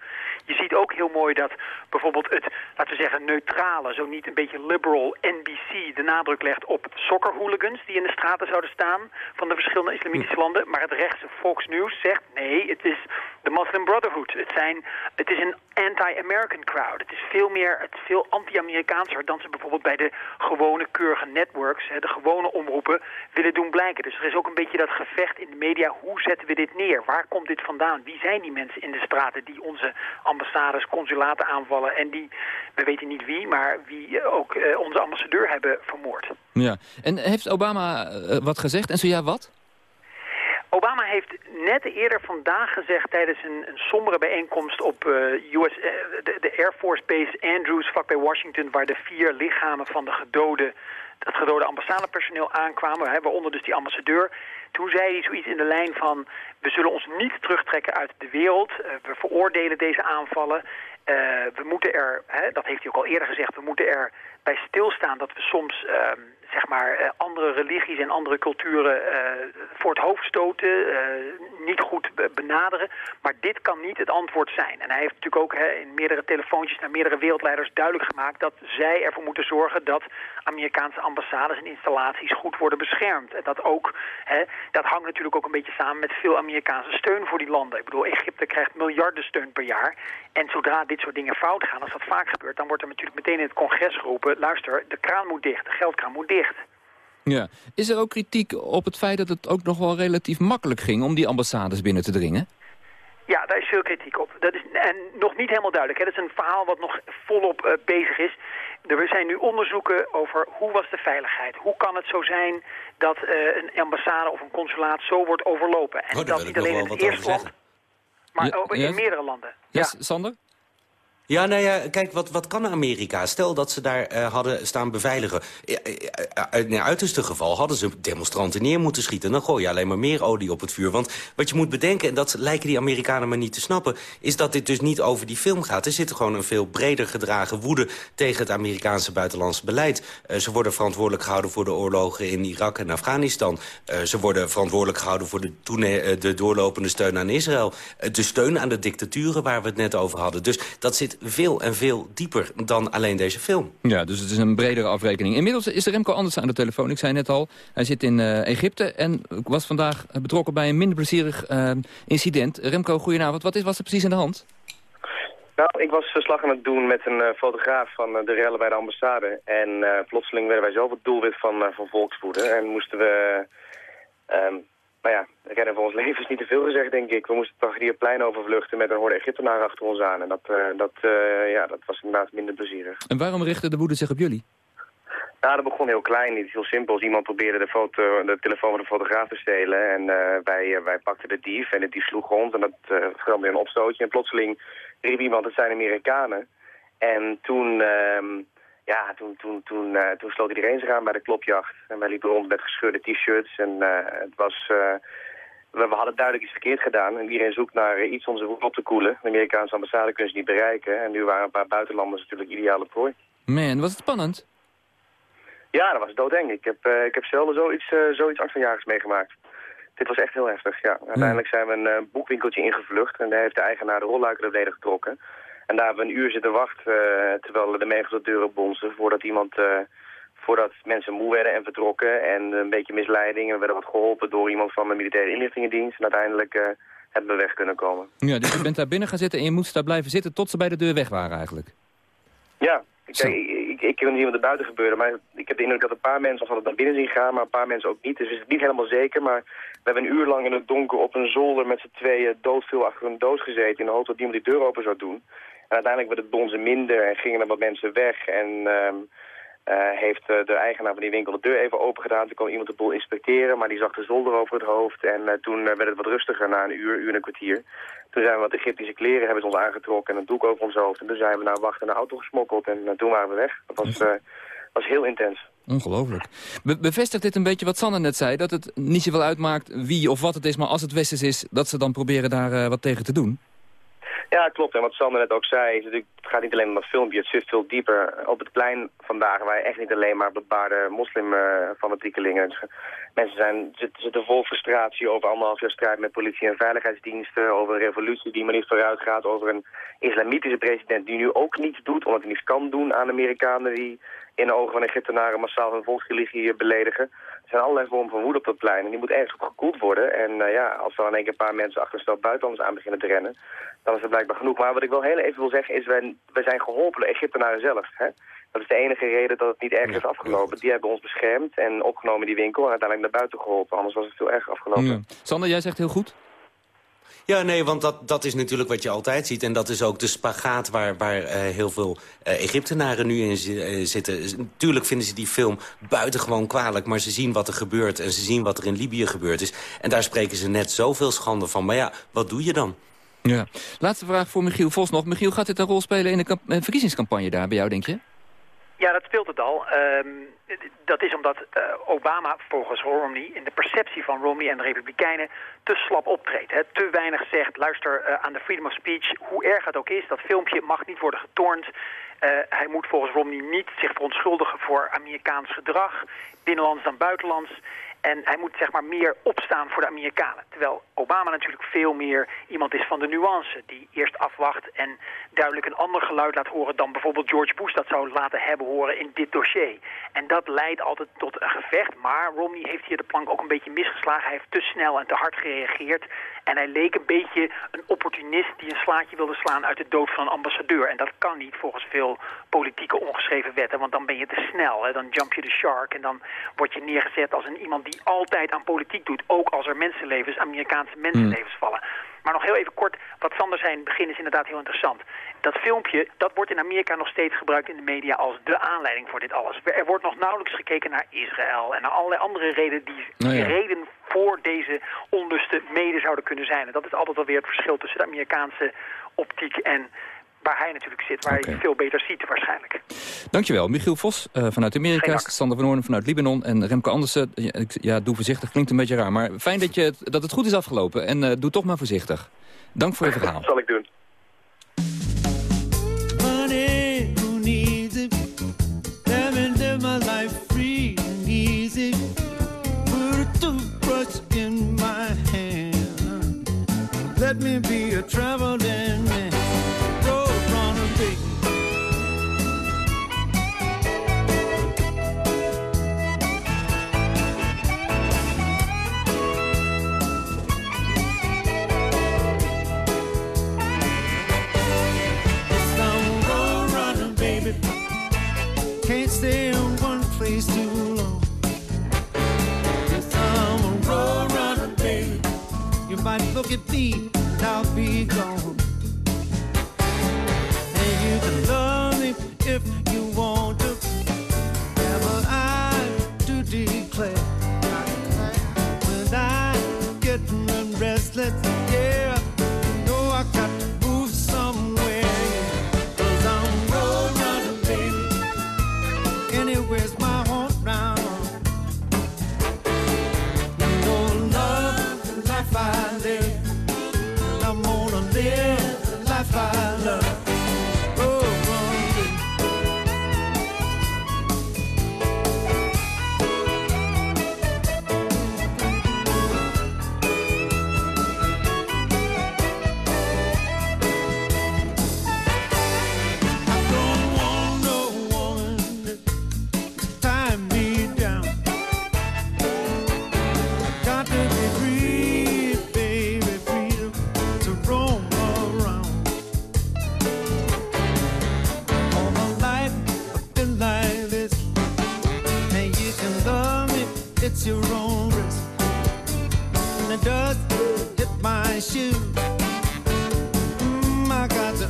Je ziet ook heel mooi dat bijvoorbeeld het, laten we zeggen, neutrale, zo niet een beetje liberal NBC de nadruk legt op soccerhooligans die in de straten zouden staan van de verschillende islamitische landen. Maar het rechtse Fox News zegt nee, het is de Muslim Brotherhood. Het, zijn, het is een anti-American crowd. Het is veel meer, het is veel anti-Amerikaanser dan ze bijvoorbeeld bij de gewone keurige networks, de gewone omroepen, willen doen blijken. Dus er is ook een beetje dat gevecht in de media. Hoe zetten we dit neer? Waar komt dit vandaan? Wie zijn die mensen in de straten die onze ambassades, consulaten aanvallen en die, we weten niet wie, maar wie eh, ook eh, onze ambassadeur hebben vermoord? Ja. En heeft Obama eh, wat gezegd? En zo ja, wat? Obama heeft net eerder vandaag gezegd tijdens een, een sombere bijeenkomst op eh, US, eh, de, Air Force Base Andrews vlakbij Washington, waar de vier lichamen van de gedode, dat gedode ambassadepersoneel aankwamen, waaronder dus die ambassadeur. Toen zei hij zoiets in de lijn van, we zullen ons niet terugtrekken uit de wereld, eh, we veroordelen deze aanvallen. We moeten er, hè, dat heeft hij ook al eerder gezegd, we moeten er bij stilstaan dat we soms ehm, zeg maar eh, andere religies en andere culturen eh, voor het hoofd stoten, eh, niet goed be- benaderen. Maar dit kan niet het antwoord zijn. En hij heeft natuurlijk ook hè, in meerdere telefoontjes naar meerdere wereldleiders duidelijk gemaakt dat zij ervoor moeten zorgen dat Amerikaanse ambassades en installaties goed worden beschermd. En dat ook, hè, dat hangt natuurlijk ook een beetje samen met veel Amerikaanse steun voor die landen. Ik bedoel, Egypte krijgt miljarden steun per jaar. En zodra dit soort dingen fout gaan, als dat vaak gebeurt, dan wordt er natuurlijk meteen in het congres geroepen, luister, de kraan moet dicht, de geldkraan moet dicht. Ja. Is er ook kritiek op het feit dat het ook nog wel relatief makkelijk ging... om die ambassades binnen te dringen? Ja, daar is veel kritiek op. Dat is en nog niet helemaal duidelijk. Hè. Dat is een verhaal wat nog volop eh, bezig is. Er zijn nu onderzoeken over hoe was de veiligheid. Hoe kan het zo zijn dat eh, een ambassade of een consulaat zo wordt overlopen? En Oh, dat niet alleen in het wat eerste over land, maar Ja, ook in ja. meerdere landen. Ja, Sander? Ja, nou ja, kijk, wat, wat kan Amerika? Stel dat ze daar eh, hadden staan beveiligen. Eh, eh, In het uiterste geval hadden ze demonstranten neer moeten schieten. Dan gooi je alleen maar meer olie op het vuur. Want wat je moet bedenken, en dat lijken die Amerikanen maar niet te snappen... is dat dit dus niet over die film gaat. Er zit gewoon een veel breder gedragen woede... tegen het Amerikaanse buitenlandse beleid. Ze worden verantwoordelijk gehouden voor de oorlogen in Irak en Afghanistan. Ze worden verantwoordelijk gehouden voor de, de doorlopende steun aan Israël. De steun aan de dictaturen waar we het net over hadden. Dus dat zit veel en veel dieper dan alleen deze film. Ja, dus het is een bredere afrekening. Inmiddels is er Remco Andersen aan de telefoon. Ik zei net al, hij zit in eh, Egypte en was vandaag betrokken bij een minder plezierig eh, incident. Remco, goedenavond. Wat is, was er precies aan de hand? Nou, ik was verslag aan het doen met een eh, fotograaf van de rellen bij de ambassade. En eh, plotseling werden wij zelf het doelwit van, eh, van volkswoede. En moesten we, ehm, nou ja, rennen voor ons leven is niet te veel gezegd, denk ik. We moesten het Tahrirplein overvluchten met een horde Egyptenaren achter ons aan. En dat, eh, dat, eh, ja, dat was inderdaad minder plezierig. En waarom richtte de woede zich op jullie? Nou, dat begon heel klein. Het is heel simpel. Iemand probeerde de, foto, de telefoon van de fotograaf te stelen. En eh, wij, wij pakten de dief en de dief sloeg rond. En dat uh, veranderde in een opstootje. En plotseling riep iemand, het zijn Amerikanen. En toen, ehm, ja, toen, toen, toen, eh, toen sloot iedereen zich aan bij de klopjacht. En wij liepen rond met gescheurde t-shirts. En eh, het was... eh, we, we hadden duidelijk iets verkeerd gedaan. En iedereen zoekt naar iets om zijn woede op te koelen. De Amerikaanse ambassade kunnen ze niet bereiken. En nu waren een paar buitenlanders natuurlijk ideale prooi. Man, was het spannend? Ja, dat was doodeng. Ik heb, ik heb zelden zoiets, zoiets angstaanjagers meegemaakt. Dit was echt heel heftig, ja. Uiteindelijk zijn we een boekwinkeltje ingevlucht en daar heeft de eigenaar de rolluiken naar beneden getrokken. En daar hebben we een uur zitten wachten uh, terwijl de op deuren bonzen voordat iemand... voordat mensen moe werden en vertrokken en een beetje misleiding. En we werden wat geholpen door iemand van de militaire inlichtingendienst. En uiteindelijk hebben we weg kunnen komen. Ja, dus je bent daar binnen gaan zitten en je moest daar blijven zitten tot ze bij de deur weg waren eigenlijk? Ja, Kijk, ik, ik, ik weet niet wat er buiten gebeurde, maar ik heb de indruk dat een paar mensen hadden naar binnen zien gaan, maar een paar mensen ook niet. Dus het is niet helemaal zeker, maar we hebben een uur lang in het donker op een zolder met z'n tweeën doodveel achter een doos gezeten in de hoop dat iemand die deur open zou doen. En uiteindelijk werd het bonzen minder en gingen er wat mensen weg en um, uh, heeft uh, de eigenaar van die winkel de deur even open gedaan. Toen kwam iemand de boel inspecteren, maar die zag de zolder over het hoofd en uh, toen werd het wat rustiger na een uur, uur en een kwartier. Toen zijn we wat Egyptische kleren, hebben ze ons aangetrokken en een doek over ons hoofd. En toen zijn we naar wachten naar de auto gesmokkeld en uh, toen waren we weg. Dat was, was heel intens. Ongelooflijk. Be bevestigt dit een beetje wat Sander net zei? Dat het niet zoveel uitmaakt wie of wat het is, maar als het Westers is... dat ze dan proberen daar wat tegen te doen? Ja, klopt. En wat Sander net ook zei, is het gaat niet alleen om dat filmpje, het zit veel dieper. Op het plein vandaag waren echt niet alleen maar bebaarde moslimfanatiekelingen. Uh, Mensen zijn, zitten vol frustratie over anderhalf jaar strijd met politie en veiligheidsdiensten, over een revolutie die maar niet vooruit gaat, over een islamitische president die nu ook niets doet, omdat hij niets kan doen aan Amerikanen die in de ogen van Egyptenaren massaal hun volksreligie beledigen. Er zijn allerlei vormen van woede op dat plein en die moet ergens op gekoeld worden. En uh, ja, als er dan een keer een paar mensen achter een stel buitenlanders aan beginnen te rennen, dan is het blijkbaar genoeg. Maar wat ik wel heel even wil zeggen is, wij, wij zijn geholpen door Egyptenaren zelf. Hè? Dat is de enige reden dat het niet erg is afgelopen. Die hebben ons beschermd en opgenomen in die winkel en uiteindelijk naar buiten geholpen. Anders was het veel erg afgelopen. Ja. Sander, jij zegt heel goed. Ja, nee, want dat, dat is natuurlijk wat je altijd ziet. En dat is ook de spagaat waar, waar uh, heel veel uh, Egyptenaren nu in uh, zitten. Natuurlijk vinden ze die film buitengewoon kwalijk... maar ze zien wat er gebeurt en ze zien wat er in Libië gebeurd is. En daar spreken ze net zoveel schande van. Maar ja, wat doe je dan? Ja. Laatste vraag voor Michiel Vos nog. Michiel, gaat dit een rol spelen in de verkiezingscampagne daar bij jou, denk je? Ja, dat speelt het al. Um, dat is omdat uh, Obama volgens Romney in de perceptie van Romney en de Republikeinen te slap optreedt. Hè. Te weinig zegt, luister uh, aan de freedom of speech, hoe erg het ook is. Dat filmpje mag niet worden getornd. Uh, hij moet volgens Romney niet zich verontschuldigen voor Amerikaans gedrag, binnenlands dan buitenlands. En hij moet zeg maar meer opstaan voor de Amerikanen. Terwijl Obama natuurlijk veel meer iemand is van de nuance. Die eerst afwacht en duidelijk een ander geluid laat horen dan bijvoorbeeld George Bush dat zou laten hebben horen in dit dossier. En dat leidt altijd tot een gevecht. Maar Romney heeft hier de plank ook een beetje misgeslagen. Hij heeft te snel en te hard gereageerd. En hij leek een beetje een opportunist die een slaatje wilde slaan uit de dood van een ambassadeur. En dat kan niet volgens veel politieke ongeschreven wetten. Want dan ben je te snel. Hè? Dan jump je de shark. En dan word je neergezet als een iemand die altijd aan politiek doet. Ook als er mensenlevens, Amerikaanse mensenlevens vallen. Maar nog heel even kort, wat Sander zei in het begin is inderdaad heel interessant. Dat filmpje, dat wordt in Amerika nog steeds gebruikt in de media als de aanleiding voor dit alles. Er wordt nog nauwelijks gekeken naar Israël en naar allerlei andere redenen die, ja. reden voor deze onlusten mede zouden kunnen zijn. En dat is altijd alweer het verschil tussen de Amerikaanse optiek en waar hij natuurlijk zit, waar okay. je veel beter ziet waarschijnlijk. Dankjewel. Michiel Vos uh, vanuit Amerika, Sander van Hoorn vanuit Libanon en Remco Andersen. Ja, ja, doe voorzichtig, klinkt een beetje raar, maar fijn dat, je, dat het goed is afgelopen. En uh, doe toch maar voorzichtig. Dank voor je verhaal. zal ik doen. Me be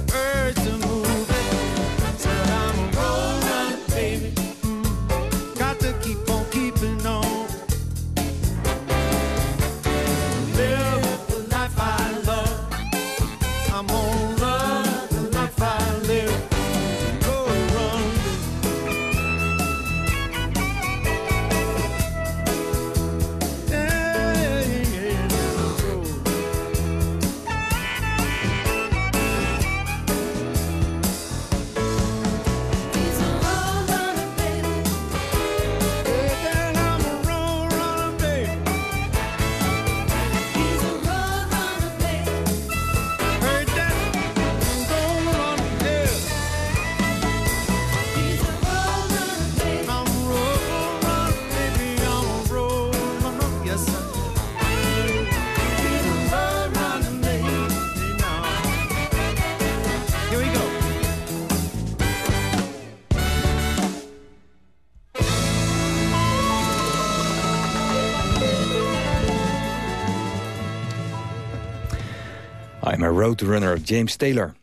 to roadrunner, James Taylor.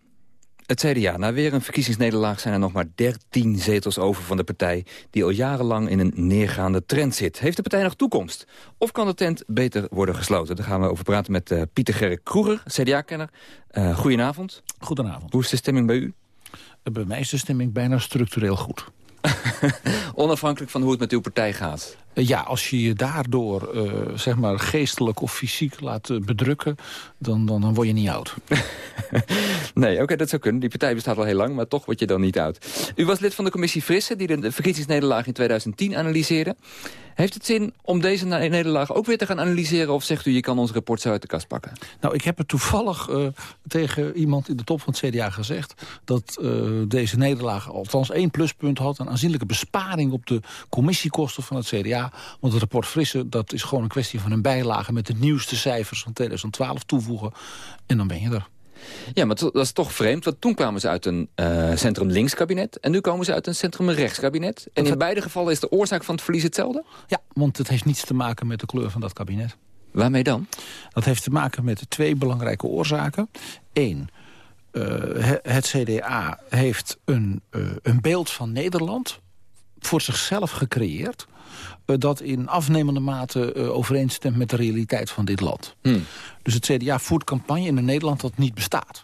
Het CDA, na weer een verkiezingsnederlaag zijn er nog maar 13 zetels over van de partij... die al jarenlang in een neergaande trend zit. Heeft de partij nog toekomst? Of kan de tent beter worden gesloten? Daar gaan we over praten met eh, Pieter Gerrit Kroeger, CDA-kenner. Eh goedenavond. Goedenavond. Hoe is de stemming bij u? Bij mij is de stemming bijna structureel goed. Onafhankelijk van hoe het met uw partij gaat. Eh, Ja, als je je daardoor eh, zeg maar geestelijk of fysiek laat eh, bedrukken... Dan, dan, dan word je niet oud. Nee, oké, dat zou kunnen. Die partij bestaat al heel lang, maar toch word je dan niet oud. U was lid van de commissie Frisse, die de verkiezingsnederlaag in 2010 analyseerde. Heeft het zin om deze ne- nederlaag ook weer te gaan analyseren... of zegt u, je kan ons rapport zo uit de kast pakken? Nou, ik heb het toevallig eh, tegen iemand in de top van het CDA gezegd... dat eh, deze nederlaag althans één pluspunt had... een aanzienlijke besparing op de commissiekosten van het CDA. Want het rapport Frisse, dat is gewoon een kwestie van een bijlage... met de nieuwste cijfers van 2012 toevoegen. En dan ben je er. Ja, maar dat is toch vreemd, want toen kwamen ze uit een eh, centrum-links kabinet... en nu komen ze uit een centrum-rechts kabinet. En in beide gevallen is de oorzaak van het verlies hetzelfde? Ja, want het heeft niets te maken met de kleur van dat kabinet. Waarmee dan? Dat heeft te maken met twee belangrijke oorzaken. Eén, eh, he- het CDA heeft een, eh, een beeld van Nederland voor zichzelf gecreëerd... eh, dat in afnemende mate eh, overeenstemt met de realiteit van dit land. Dus het CDA voert campagne in een Nederland dat niet bestaat.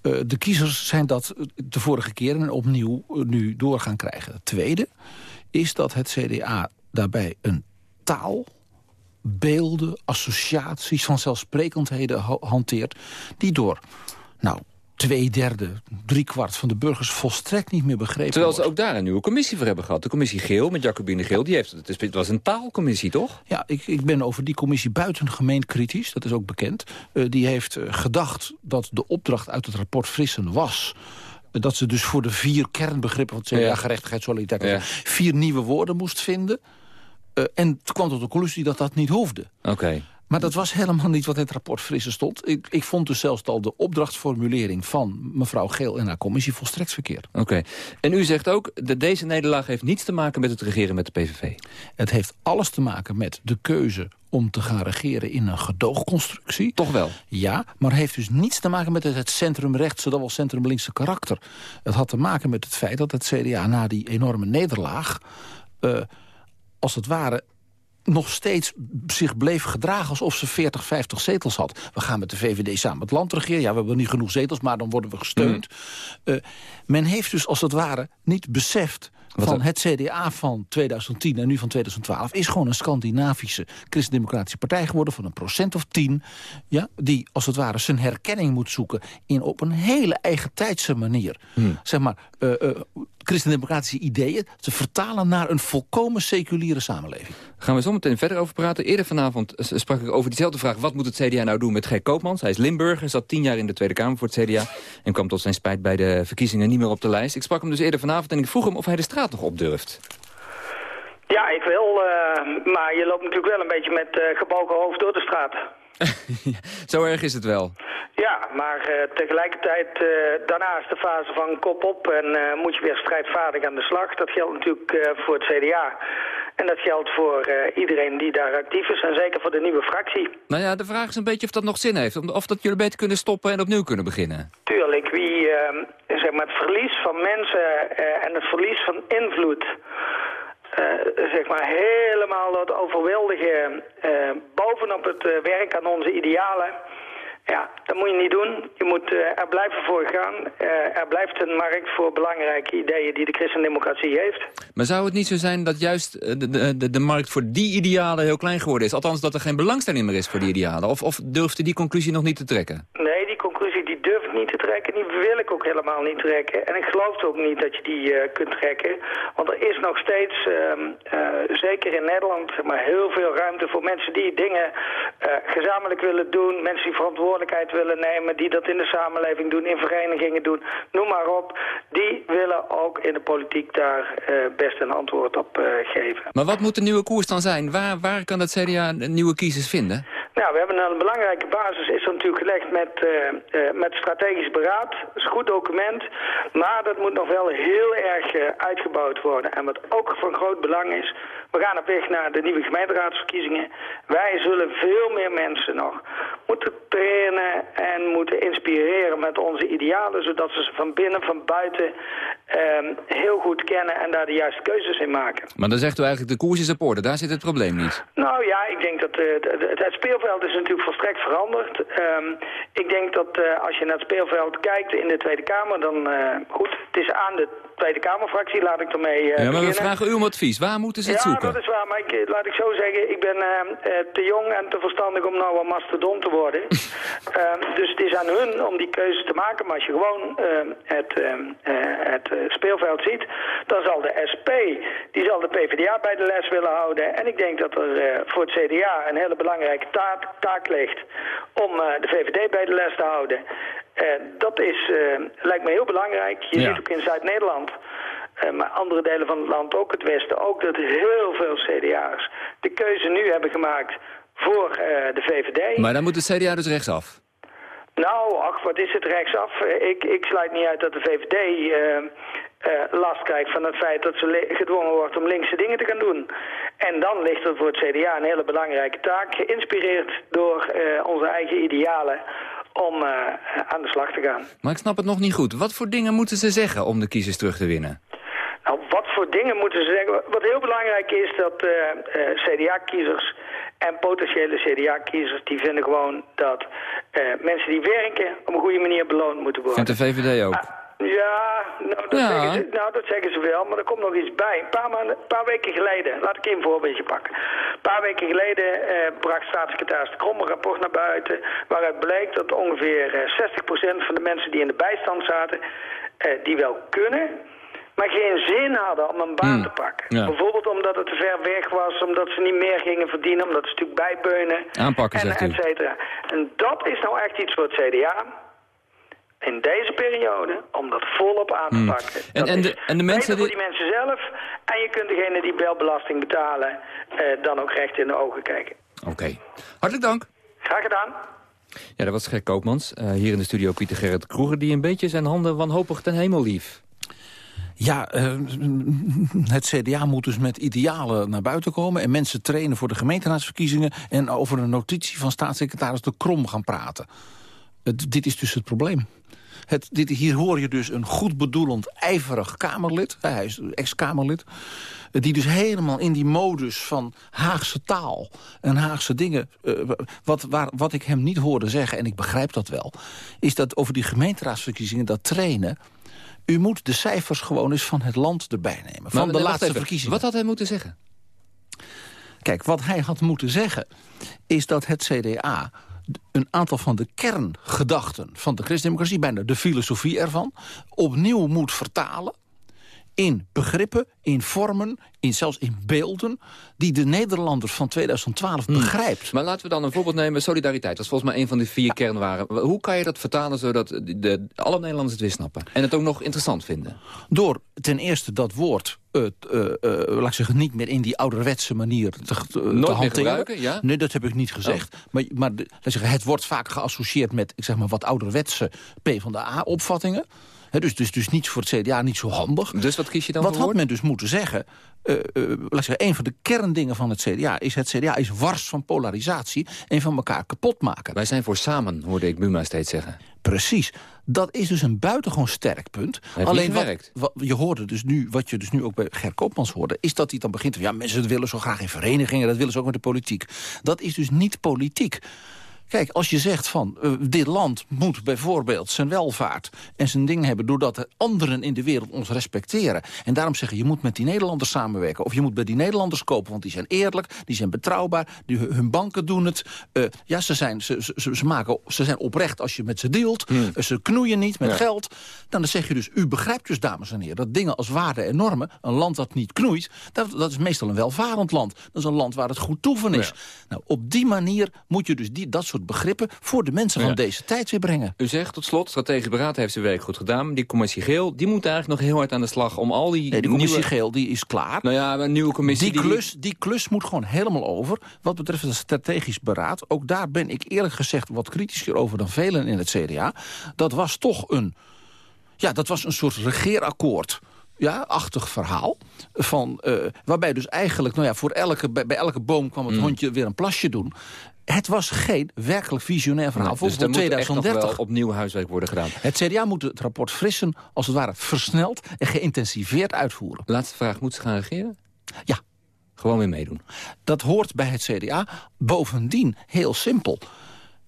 Eh, de kiezers zijn dat de vorige keer en opnieuw nu door gaan krijgen. Het tweede is dat het CDA daarbij een taal beelden, associaties, vanzelfsprekendheden ha- hanteert... die door, nou, twee derde, drie kwart van de burgers volstrekt niet meer begrepen Terwijl ze wordt. ook daar een nieuwe commissie voor hebben gehad. De commissie Geel met Jacobine Geel, die heeft, het het was een taalcommissie, toch? Ja, ik, ik ben over die commissie buitengemeen kritisch, dat is ook bekend. Eh, die heeft eh, gedacht dat de opdracht uit het rapport Frissen was... eh, dat ze dus voor de vier kernbegrippen van het CDA, Ja. gerechtigheid, solidariteit... Ja. vier nieuwe woorden moest vinden. En toen kwam tot de conclusie dat dat niet hoefde. Oké. Maar dat was helemaal niet wat in het rapport Frissen stond. Ik, ik vond dus zelfs al de opdrachtformulering van mevrouw Geel en haar commissie volstrekt verkeerd. Oké. En u zegt ook, dat deze nederlaag heeft niets te maken met het regeren met de PVV. Het heeft alles te maken met de keuze om te gaan regeren in een gedoogconstructie. Toch wel? Ja, maar heeft dus niets te maken met het, het centrumrechtse, dat wel centrumlinkse karakter. Het had te maken met het feit dat het CDA na die enorme nederlaag... eh, als het ware nog steeds zich bleef gedragen alsof ze 40, 50 zetels had. We gaan met de VVD samen het land regeren. Ja, we hebben niet genoeg zetels, maar dan worden we gesteund. Mm. Eh, men heeft dus als het ware niet beseft van dan? het CDA van 2010 en nu van 2012... is gewoon een Scandinavische christendemocratische partij geworden... van een procent of tien, ja, die als het ware zijn herkenning moet zoeken... in op een hele eigen tijdse manier. Zeg maar, eh, eh, christendemocratische ideeën te vertalen... naar een volkomen seculiere samenleving. Gaan we zo meteen verder over praten. Eerder vanavond sprak ik over diezelfde vraag. Wat moet het CDA nou doen met G. Koopmans? Hij is Limburger, zat tien jaar in de Tweede Kamer voor het CDA... en kwam tot zijn spijt bij de verkiezingen niet meer op de lijst. Ik sprak hem dus eerder vanavond en ik vroeg hem of hij de straat nog op durft. Ja, ik wil, eh, maar je loopt natuurlijk wel een beetje met eh gebogen hoofd door de straat. Zo erg is het wel. Ja, maar eh, tegelijkertijd, eh, daarna is de fase van kop op en eh, moet je weer strijdvaardig aan de slag. Dat geldt natuurlijk voor het CDA. En dat geldt voor iedereen die daar actief is en zeker voor de nieuwe fractie. Nou ja, de vraag is een beetje of dat nog zin heeft. Of- dat jullie beter kunnen stoppen en opnieuw kunnen beginnen. Tuurlijk, wie zeg maar het verlies van mensen en het verlies van invloed... eh, zeg maar helemaal dat overweldigen eh, bovenop het eh, werk aan onze idealen... Ja, dat moet je niet doen. Je moet er blijven voor gaan. Er blijft een markt voor belangrijke ideeën die de christendemocratie heeft. Maar zou het niet zo zijn dat juist de, de, de, markt voor die idealen heel klein geworden is? Althans, dat er geen belangstelling meer is voor die idealen? Of, of durft u die conclusie nog niet te trekken? Nee, die conclusie die durf ik niet te trekken. Die wil ik ook helemaal niet trekken. En ik geloof ook niet dat je die eh, kunt trekken. Want er is nog steeds, ehm, eh, zeker in Nederland, maar heel veel ruimte voor mensen die dingen eh, gezamenlijk willen doen. Mensen die verantwoordelijkheid willen nemen. Die dat in de samenleving doen, in verenigingen doen. Noem maar op. Die willen ook in de politiek daar best een antwoord op geven. Maar wat moet de nieuwe koers dan zijn? Waar, waar kan het CDA nieuwe kiezers vinden? Nou, we hebben een belangrijke basis is er natuurlijk gelegd met, eh, eh, met strategisch beraad. Dat is een goed document, maar dat moet nog wel heel erg eh, uitgebouwd worden. En wat ook van groot belang is, we gaan op weg naar de nieuwe gemeenteraadsverkiezingen. Wij zullen veel meer mensen nog moeten trainen en moeten inspireren met onze idealen, zodat ze ze van binnen, van buiten ehm, heel goed kennen en daar de juiste keuzes in maken. Maar dan zegt u eigenlijk, de koers is. Daar zit het probleem niet. Nou ja, ik denk dat het, het- het speelveld is natuurlijk volstrekt veranderd. Ehm, ik denk dat eh, als je naar het speelveld kijkt in de Tweede Kamer, dan eh, goed, het is aan de Tweede Kamerfractie, laat ik ermee eh ja, maar we vragen u om advies. Waar moeten ze het ja, zoeken? dat is waar, maar ik, laat ik zo zeggen, ik ben eh, eh, te jong en te verstandig om nou een mastodon te worden. Dus het is aan hun om die keuze te maken, maar als je gewoon het, het speelveld ziet, dan zal de SP, die zal de PvdA bij de les willen houden. En ik denk dat er voor het CDA een hele belangrijke taak, taak ligt om de VVD bij de les te houden. Eh, dat is, eh, lijkt me heel belangrijk. Je Ja. ziet ook in Zuid-Nederland eh, maar andere delen van het land, ook het Westen, ook dat heel veel CDA's de keuze nu hebben gemaakt voor de VVD. Maar dan moet het CDA dus rechtsaf. Nou, ach, wat is het rechtsaf? Ik, ik sluit niet uit dat de VVD last krijgt van het feit dat ze gedwongen wordt om linkse dingen te gaan doen. En dan ligt er voor het CDA een hele belangrijke taak, geïnspireerd door onze eigen idealen, om eh, aan de slag te gaan. Maar ik snap het nog niet goed. Wat voor dingen moeten ze zeggen om de kiezers terug te winnen? Nou, wat voor dingen moeten ze zeggen? Wat heel belangrijk is dat eh, eh, CDA-kiezers en potentiële CDA-kiezers... die vinden gewoon dat mensen die werken op een goede manier beloond moeten worden. Vindt de VVD ook? Ja, nou dat, Ja. Zeggen ze, nou, dat zeggen ze wel, maar er komt nog iets bij. Een paar, maanden, een paar weken geleden, laat ik één voorbeeldje pakken. Een paar weken geleden eh, bracht staatssecretaris de Krom een rapport naar buiten... waaruit bleek dat ongeveer eh, 60% van de mensen die in de bijstand zaten... eh, die wel kunnen, maar geen zin hadden om een baan te pakken. ja. Bijvoorbeeld omdat het te ver weg was, omdat ze niet meer gingen verdienen... omdat ze natuurlijk bijbeunen, Aanpakken, en, zegt u. et cetera. En dat is nou echt iets voor het CDA in deze periode om dat volop aan te Hmm. pakken. En- en is de- en de mensen beter voor die- mensen zelf en je kunt degene die wel belasting betalen eh, dan ook recht in de ogen kijken. Oké. Hartelijk dank. Graag gedaan. Ja, dat was Gert Koopmans. Eh, hier in de studio Pieter Gerrit Kroeger... die een beetje zijn handen wanhopig ten hemel lief. Ja, eh, het CDA moet dus met idealen naar buiten komen... en mensen trainen voor de gemeenteraadsverkiezingen... en over een notitie van staatssecretaris De Krom gaan praten. Dit is dus het probleem. Het, dit, hier hoor je dus een goed bedoelend, ijverig Kamerlid. eh, Hij is ex-Kamerlid. eh, Die dus helemaal in die modus van Haagse taal en Haagse dingen... eh, wat, waar, wat ik hem niet hoorde zeggen, en ik begrijp dat wel... is dat over die gemeenteraadsverkiezingen, dat trainen... U moet de cijfers gewoon eens van het land erbij nemen. Van de laatste even. verkiezingen. Wat had hij moeten zeggen? Kijk, wat hij had moeten zeggen... is dat het CDA een aantal van de kerngedachten van de christendemocratie... bijna de filosofie ervan, opnieuw moet vertalen... in begrippen, in vormen, in, zelfs in beelden... die de Nederlander van 2012 begrijpt. Maar laten we dan een voorbeeld nemen. Solidariteit, dat is volgens mij een van de vier kernwaren. Hoe kan je dat vertalen zodat de, de- alle Nederlanders het weer snappen? En het ook nog interessant vinden? Door ten eerste dat woord, eh, eh, eh, laat ik zeggen, niet meer in die ouderwetse manier te, hanteren. gebruiken, ja? Nee, dat heb ik niet gezegd. Maar, maar de- laat ik zeggen, het wordt vaak geassocieerd met ik zeg maar, wat ouderwetse PvdA-opvattingen. Dus, dus, dus niet voor het CDA niet zo handig. Dus wat kies je dan Wat voor had men dus moeten zeggen... eh, eh, laat zeggen, een van de kerndingen van het CDA is... het CDA is wars van polarisatie en van elkaar kapot maken. Wij zijn voor samen, hoorde ik Buma steeds zeggen. Precies. Dat is dus een buitengewoon sterk punt. Alleen wat, je hoorde dus nu, wat je dus nu ook bij Ger Koopmans hoorde, is dat hij dan begint. Ja, mensen willen zo graag in verenigingen, dat willen ze ook met de politiek. Dat is dus niet politiek. Kijk, als je zegt van eh, dit land moet bijvoorbeeld zijn welvaart en zijn ding hebben... doordat de anderen in de wereld ons respecteren. En daarom zeggen je moet met die Nederlanders samenwerken. Of je moet bij die Nederlanders kopen, want die zijn eerlijk, die zijn betrouwbaar. Die, hun banken doen het. Eh, ja, ze zijn, ze, ze, ze, maken, ze zijn oprecht als je met ze dealt. Eh, ze knoeien niet met Ja. geld. Dan zeg je dus, u begrijpt dus, dames en heren... dat dingen als waarden en normen, een land dat niet knoeit... dat, dat is meestal een welvarend land. Dat is een land waar het goed toeven is. Nou, op die manier moet je dus die, dat soort begrippen... voor de mensen van Ja. deze tijd weer brengen. U zegt tot slot, strategisch beraad heeft zijn werk goed gedaan. Die commissie Geel, die moet eigenlijk nog heel hard aan de slag om al die Nee, de commissie nieuwe... Geel die is klaar. Nou ja, een nieuwe commissie... Die klus, die klus moet gewoon helemaal over. Wat betreft het strategisch beraad, ook daar ben ik eerlijk gezegd wat kritischer over dan velen in het CDA. Dat was toch een, ja, dat was een soort regeerakkoord. Ja, achtig verhaal. Van, eh, waarbij dus eigenlijk, nou ja, voor elke, bij, bij elke boom kwam het Mm. hondje weer een plasje doen. Het was geen werkelijk visionair verhaal. Nee, voor, dus voor er moet echt nog 2030. wel opnieuw huiswerk worden gedaan. Het CDA moet het rapport frissen, als het ware versneld en geïntensiveerd uitvoeren. Laatste vraag, moet ze gaan regeren? Ja. Gewoon weer meedoen. Dat hoort bij het CDA. Bovendien, heel simpel.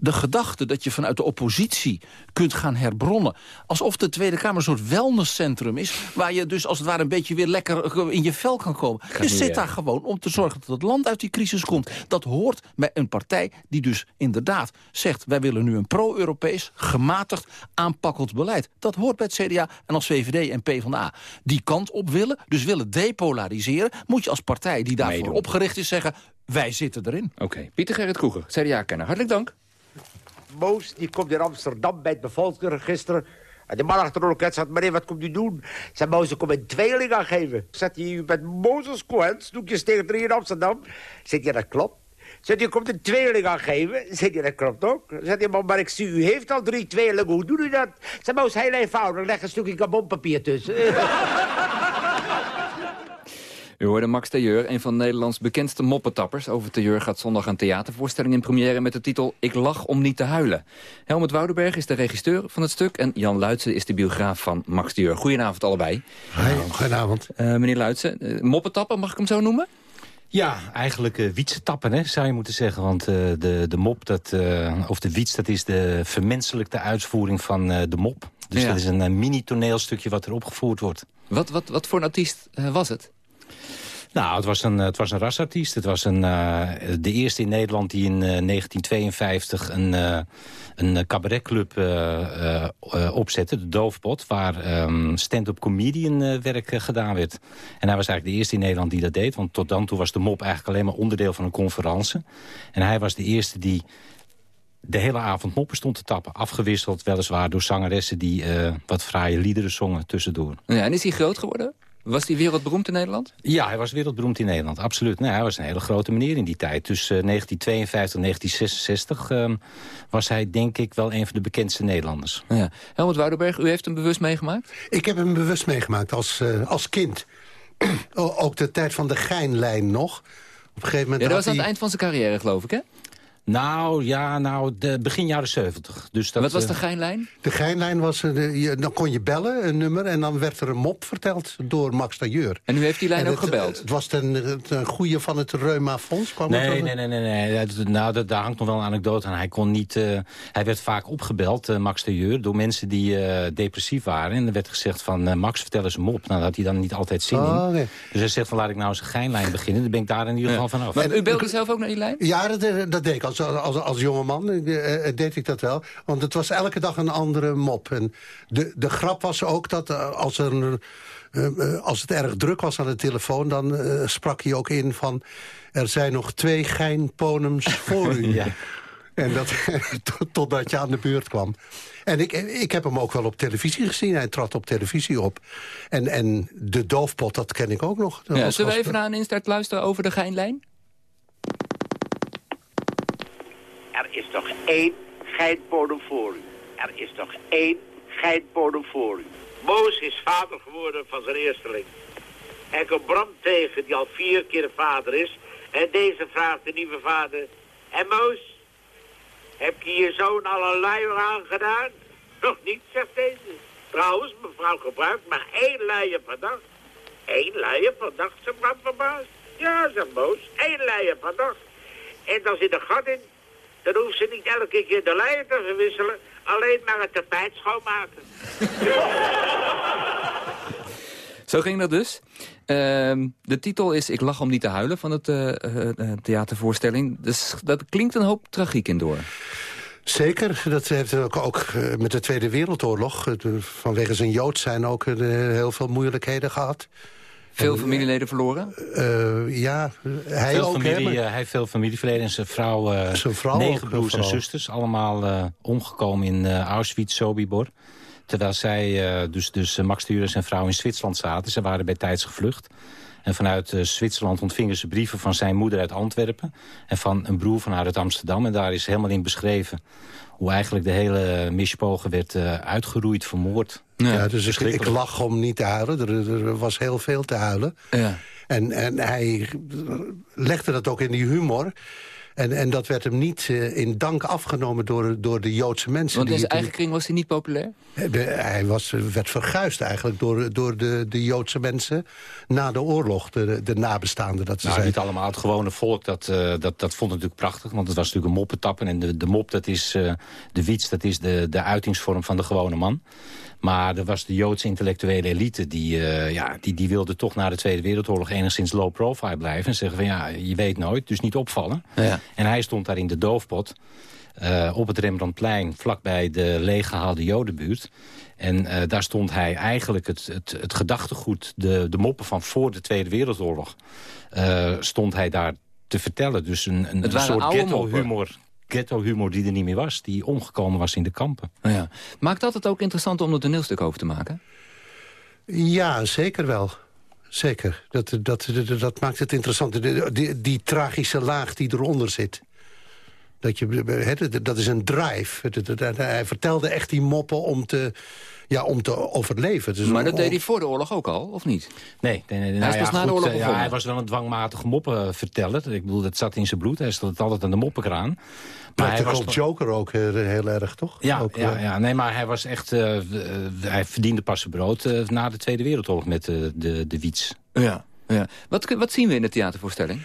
De gedachte dat je vanuit de oppositie kunt gaan herbronnen... alsof de Tweede Kamer een soort wellnesscentrum is... waar je dus als het ware een beetje weer lekker in je vel kan komen. Je zit daar gewoon om te zorgen dat het land uit die crisis komt. Dat hoort bij een partij die dus inderdaad zegt... wij willen nu een pro-Europees, gematigd, aanpakkend beleid. Dat hoort bij het CDA en als VVD en PvdA die kant op willen... dus willen depolariseren... moet je als partij die daarvoor Meedoen. opgericht is zeggen... wij zitten erin. Oké, Pieter Gerrit Kroeger, CDA-kenner. Hartelijk dank. Moos, die komt in Amsterdam bij het bevolkingsregister. En die man achter de loket zegt, meneer, wat komt u doen? Zei Moos, ik kom een tweeling aangeven. Zegt hij, u bent Mozes Cohen, snoekjes tegen drie in Amsterdam. Zegt hij, dat klopt. Zegt hij, komt een tweeling aangeven. Zegt hij, dat klopt ook. Zegt hij, maar, ik zie, u heeft al drie tweelingen, hoe doet u dat? Zegt Moos, heel eenvoudig, leg een stukje carbonpapier tussen. U hoorde Max Tailleur, een van Nederlands bekendste moppetappers. Over Tailleur gaat zondag een theatervoorstelling in première... met de titel Ik lach om niet te huilen. Helmut Woudenberg is de regisseur van het stuk... en Jan Luitsen is de biograaf van Max Tailleur. Goedenavond allebei. goedenavond. Eh, meneer Luitsen, eh, moppetappen, mag ik hem zo noemen? Ja, eigenlijk uh, wietsetappen, hè, zou je moeten zeggen. Want uh, de, de mop, dat, uh, of de wiets, dat is de vermenselijkte uitvoering van uh, de mop. Dus Ja. dat is een uh, mini-toneelstukje wat er opgevoerd wordt. Wat, wat, wat voor een artiest uh, was het? Nou, het was een, het was een rasartiest. Het was een, uh, de eerste in Nederland die in uh, 1952 een, uh, een cabaretclub opzette, de Doofpot... waar um, stand-up comedian werk gedaan werd. En hij was eigenlijk de eerste in Nederland die dat deed. Want tot dan toe was de mop eigenlijk alleen maar onderdeel van een conferentie. En hij was de eerste die de hele avond moppen stond te tappen. Afgewisseld weliswaar door zangeressen die wat fraaie liederen zongen tussendoor. Ja, en is hij groot geworden? Was hij wereldberoemd in Nederland? Ja, hij was wereldberoemd in Nederland, absoluut. Nee, hij was een hele grote meneer in die tijd. Tussen uh, 1952 en 1966 uh, was hij denk ik wel een van de bekendste Nederlanders. Ja. Helmut Woudenberg, u heeft hem bewust meegemaakt? Ik heb hem bewust meegemaakt als, uh, als kind. Ook de tijd van de Geinlijn nog. Op een gegeven moment ja, dat was hij... aan het eind van zijn carrière, geloof ik, hè? Nou, ja, nou, de, begin jaren 70. Dus dat, Wat was de uh, Geinlijn? De Geinlijn was, de, je, dan kon je bellen, een nummer... en dan werd er een mop verteld door Max Tailleur. En u heeft die lijn en ook het, gebeld? Het was ten, ten goede van het Reuma-fonds, kwam nee, het nee, nee, nee, nee. Dat, nou, dat, daar hangt nog wel een anekdote aan. Hij kon niet... Uh, hij werd vaak opgebeld, uh, Max Tailleur, door mensen die uh, depressief waren. En er werd gezegd van, Max, vertel eens een mop. Nou, dat had hij dan niet altijd zin oh, in. Nee. Dus hij zegt van, laat ik nou eens een Geinlijn beginnen. Dan ben ik daar in ieder geval ja. vanaf. Maar u belde zelf ook naar die lijn? Ja, dat, dat deed ik als, als, als jonge man. Uh, deed ik dat wel. Want het was elke dag een andere mop. En de, de grap was ook dat uh, als, er, uh, als het erg druk was aan de telefoon... dan sprak hij ook in van... er zijn nog twee geinponems voor u. ja. En dat totdat je aan de beurt kwam. En ik, ik heb hem ook wel op televisie gezien. Hij trad op televisie op. En, en de doofpot, dat ken ik ook nog. Ja, als, zullen we even naar een instart luisteren over de Geinlijn? Er is toch één geitbodem voor u. Er is toch één geitbodem voor u. Moos is vader geworden van zijn eersteling. Hij komt Bram tegen, die al vier keer vader is. En deze vraagt de nieuwe vader... En Moos, heb je je zoon al een luier aangedaan? Nog niet, zegt deze. Trouwens, mevrouw gebruikt maar één luier per dag. Eén luier per dag, zegt Bram verbaasd. Ja, zegt Moos, één luier per dag. En dan zit er gat in. Dan hoeft ze niet elke keer de luier te verwisselen. Alleen maar het tapijt schoonmaken. Zo ging dat dus. Ehm, de titel is Ik lach om niet te huilen van het eh, eh, eh, theatervoorstelling. Dus dat klinkt een hoop tragiek in door. Zeker, dat heeft ook, ook met de Tweede Wereldoorlog... de- vanwege zijn Jood zijn ook heel veel moeilijkheden gehad. Veel familieleden verloren? Eh, ja, hij veel ook. hè, familie, maar- eh, hij heeft veel familieverleden en zijn vrouw, eh, Zijn vrouw negen broers en zusters, allemaal eh, omgekomen in eh, Auschwitz, Sobibor. Terwijl zij, eh, dus, dus Max de Jure en zijn vrouw in Zwitserland zaten. Ze waren bij tijds gevlucht. En vanuit eh, Zwitserland ontvingen ze brieven van zijn moeder uit Antwerpen... en van een broer van haar uit Amsterdam. En daar is helemaal in beschreven hoe eigenlijk de hele mispogen werd eh, uitgeroeid, vermoord. Ja, dus ik, lach om niet te huilen. Er, er was heel veel te huilen. Ja. En, en hij legde dat ook in die humor. En, en dat werd hem niet eh, in dank afgenomen door, door de Joodse mensen. Want in zijn eigen kring was hij niet populair? De- hij was, werd verguisd eigenlijk door, door de, de Joodse mensen na de oorlog, de, de nabestaanden. Dat ze Nou, zeiden. niet allemaal. Het gewone volk, dat, eh, dat, dat vond het natuurlijk prachtig. Want het was natuurlijk een moppetappen. En de, de mop, dat is eh, de wiets, dat is de, de uitingsvorm van de gewone man. Maar er was de Joodse intellectuele elite... die, eh, ja, die, die wilde toch na de Tweede Wereldoorlog enigszins low profile blijven. En zeggen van ja, je weet nooit, dus niet opvallen. Ja. En hij stond daar in de doofpot. eh, op het Rembrandtplein, vlakbij de leeggehaalde Jodenbuurt. En eh, daar stond hij eigenlijk het, het, het gedachtegoed, de, de moppen van voor de Tweede Wereldoorlog... stond hij daar te vertellen. Dus een, een, Het een soort ghetto-humor ghetto-humor die er niet meer was. Die omgekomen was in de kampen. Ja. Maakt dat het ook interessant om er toneelstuk over te maken? Ja, zeker wel. Zeker. Dat, dat, dat, dat maakt het interessant. Die, die, die tragische laag die eronder zit. Dat, je, dat- is een drive. Hij vertelde echt die moppen om te, ja, om te overleven. Dus maar om- dat deed hij voor de oorlog ook al, of niet? Nee, nee, nee, Hij nou ja, pas na de oorlog eh, ja, hij was wel een dwangmatige moppenverteller. Ik bedoel, dat zat in zijn bloed. Hij stond altijd aan de moppenkraan. Maar hij was Joker ook eh, heel erg, toch? Ja, Ook, ja, eh, ja, nee, maar hij was echt... eh, eh, hij verdiende pas zijn brood eh, na de Tweede Wereldoorlog met eh, de, de wiets. Ja. ja. Wat, wat zien we in de theatervoorstelling?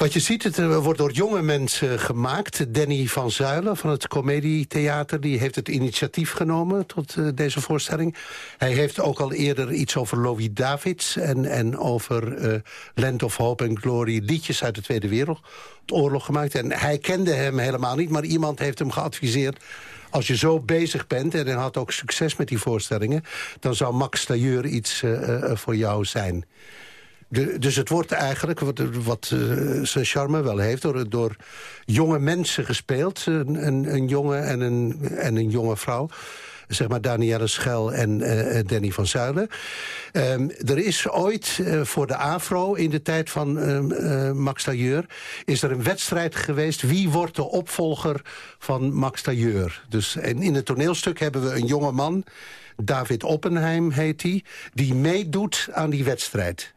Wat je ziet, het eh, wordt door jonge mensen gemaakt. Danny van Zuilen van het Comedietheater... die heeft het initiatief genomen tot eh, deze voorstelling. Hij heeft ook al eerder iets over Louis Davids... en, en over eh, Land of Hope and Glory, liedjes uit de Tweede Wereldoorlog gemaakt. En hij kende hem helemaal niet, maar iemand heeft hem geadviseerd... Als je zo bezig bent, en hij had ook succes met die voorstellingen... dan zou Max Tailleur iets eh, eh, voor jou zijn. Dus het wordt eigenlijk, wat, wat eh, zijn charme wel heeft... Door, door jonge mensen gespeeld. Een, een, een jongen en een, en een jonge vrouw. Zeg maar Danielle Schel en eh, Danny van Zuilen. Ehm, er is ooit eh, voor de AFRO in de tijd van ehm, eh, Max Tailleur... is er een wedstrijd geweest. Wie wordt de opvolger van Max Tailleur? Dus en in het toneelstuk hebben we een jonge man... David Oppenheim heet hij... die meedoet aan die wedstrijd.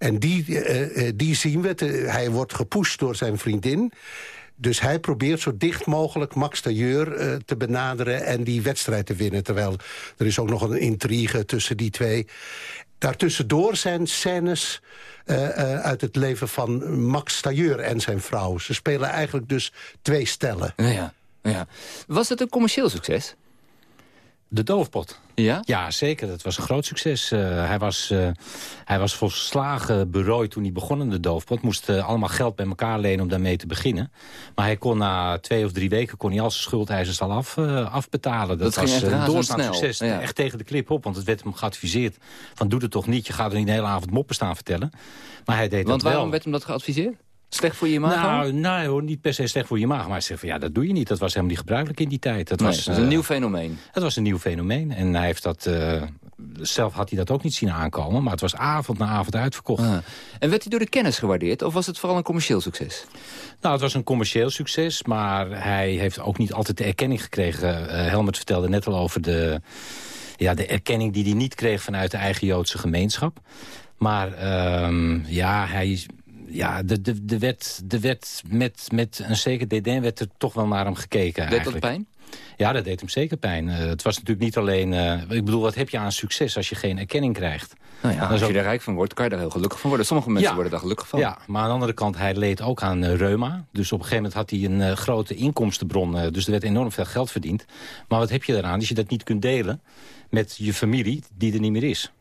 En die, eh, eh, die zien we. Hij wordt gepusht door zijn vriendin. Dus hij probeert zo dicht mogelijk Max Tailleur eh, te benaderen... en die wedstrijd te winnen. Terwijl er is ook nog een intrigue tussen die twee. Daartussendoor zijn scènes uit het leven van Max Tailleur en zijn vrouw. Ze spelen eigenlijk dus twee stellen. Ja, ja. Was het een commercieel succes? De doofpot. Ja? Ja, zeker. Dat was een groot succes. Eh, hij, was, eh, hij was volslagen berooid toen hij begon in de doofpot. Moest eh, allemaal geld bij elkaar lenen om daarmee te beginnen. Maar hij kon na twee of drie weken kon hij al zijn schuldeisers al af, afbetalen. Dat, was een doorslaand succes. ja. Echt tegen de klip op, want het werd hem geadviseerd. Van doe het toch niet, je gaat er niet de hele avond moppen staan vertellen. Maar hij deed Want dat waarom wel. werd hem dat geadviseerd? Slecht voor je imago? Nou, nou hoor, niet per se slecht voor je maag. Maar hij zegt van ja, dat doe je niet. Dat was helemaal niet gebruikelijk in die tijd. Dat Nee, was, dat een eh, nieuw fenomeen. Het was een nieuw fenomeen. En hij heeft dat, eh, zelf had hij dat ook niet zien aankomen. Maar het was avond na avond uitverkocht. Ah. En werd hij door de kennis gewaardeerd? Of was het vooral een commercieel succes? Nou, het was een commercieel succes. Maar hij heeft ook niet altijd de erkenning gekregen. Eh Helmut vertelde net al over de... ja, de erkenning die hij niet kreeg vanuit de eigen Joodse gemeenschap. Maar ehm, ja, hij, ja de, de, de wet, de wet met, met een zeker dédain werd er toch wel naar hem gekeken. Deed dat eigenlijk. pijn? Ja, dat deed hem zeker pijn. Eh, het was natuurlijk niet alleen... eh, ik bedoel, wat heb je aan succes als je geen erkenning krijgt? Nou ja, Dat als je er rijk van wordt, kan je daar heel gelukkig van worden. Sommige mensen Ja. worden daar gelukkig van. Ja, maar aan de andere kant, hij leed ook aan eh, reuma. Dus op een gegeven moment had hij een grote inkomstenbron. dus er werd enorm veel geld verdiend. Maar wat heb je eraan als je dat niet kunt delen met je familie die er niet meer is?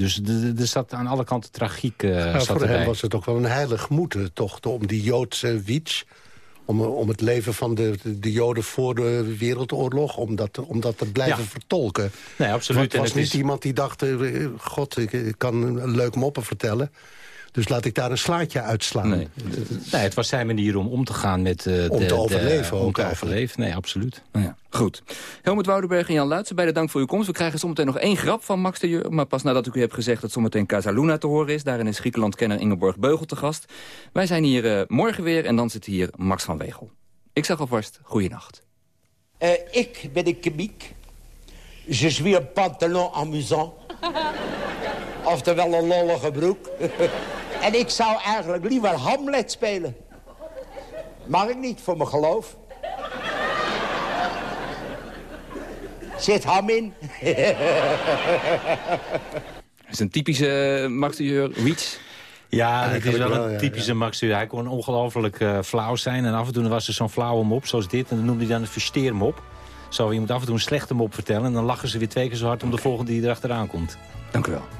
Dus er zat aan alle kanten tragiek eh Ja, zat voor hem was het ook wel een heilig moeten, toch? Om die Joodse wiets, om, om het leven van de, de, de Joden voor de Wereldoorlog... om dat, om dat te blijven Ja. vertolken. Nee, absoluut. Want het En was het niet is- iemand die dacht... eh, god, ik, ik kan een leuk moppen vertellen... Dus laat ik daar een slaatje uitslaan. Nee. Nee, het was zijn manier om om te gaan met... eh, Om de, te overleven de, Om te overleven, nee, absoluut. Nou ja, goed. Helmut Woudenberg en Jan Luitsen, beide dank voor uw komst. We krijgen zometeen nog één grap van Max de Jeur... maar pas nadat ik u heb gezegd dat zometeen Casaluna te horen is. Daarin is Griekenland-kenner Ingeborg Beugel te gast. Wij zijn hier eh, morgen weer en dan zit hier Max van Wegel. Ik zeg alvast, goeienacht. Eh, ik ben een komiek. Je suis een pantalon amusant. Oftewel een lollige broek. en ik zou eigenlijk liever Hamlet spelen. Mag ik niet, voor mijn geloof. Zit ham in? Dat is een typische Jeur Wiets. Ja, het is wel een typische Max Hij kon ongelooflijk eh, flauw zijn. En af en toe was er zo'n flauwe mop zoals dit. En dan noemde hij dan een versteermop. Zo, je moet af en toe een slechte mop vertellen. En dan lachen ze weer twee keer zo hard om de volgende die erachteraan komt. Dank u wel.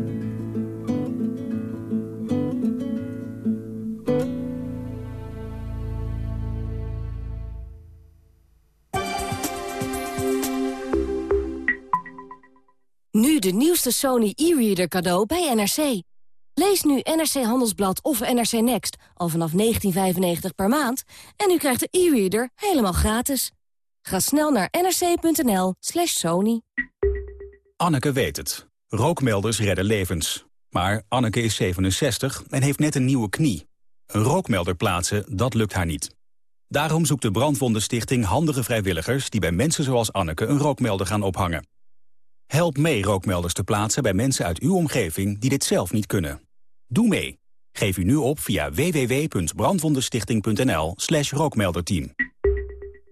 De nieuwste Sony e-reader cadeau bij NRC. Lees nu NRC Handelsblad of NRC Next al vanaf 19,95 per maand... en u krijgt de e-reader helemaal gratis. Ga snel naar nrc.nl slash sony. Anneke weet het. Rookmelders redden levens. Maar Anneke is 67 en heeft net een nieuwe knie. Een rookmelder plaatsen, dat lukt haar niet. Daarom zoekt de Brandwondenstichting handige vrijwilligers... die bij mensen zoals Anneke een rookmelder gaan ophangen. Help mee rookmelders te plaatsen bij mensen uit uw omgeving... die dit zelf niet kunnen. Doe mee. Geef u nu op via www.brandwondenstichting.nl slash rookmelderteam.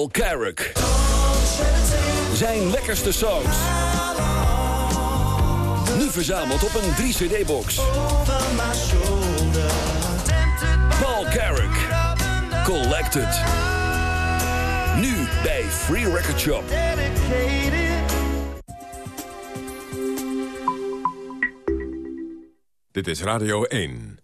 Paul Carrick. Zijn lekkerste songs. Nu verzameld op een 3-cd-box. Paul Carrick. Collected. Nu bij Free Record Shop. Dit is Radio 1.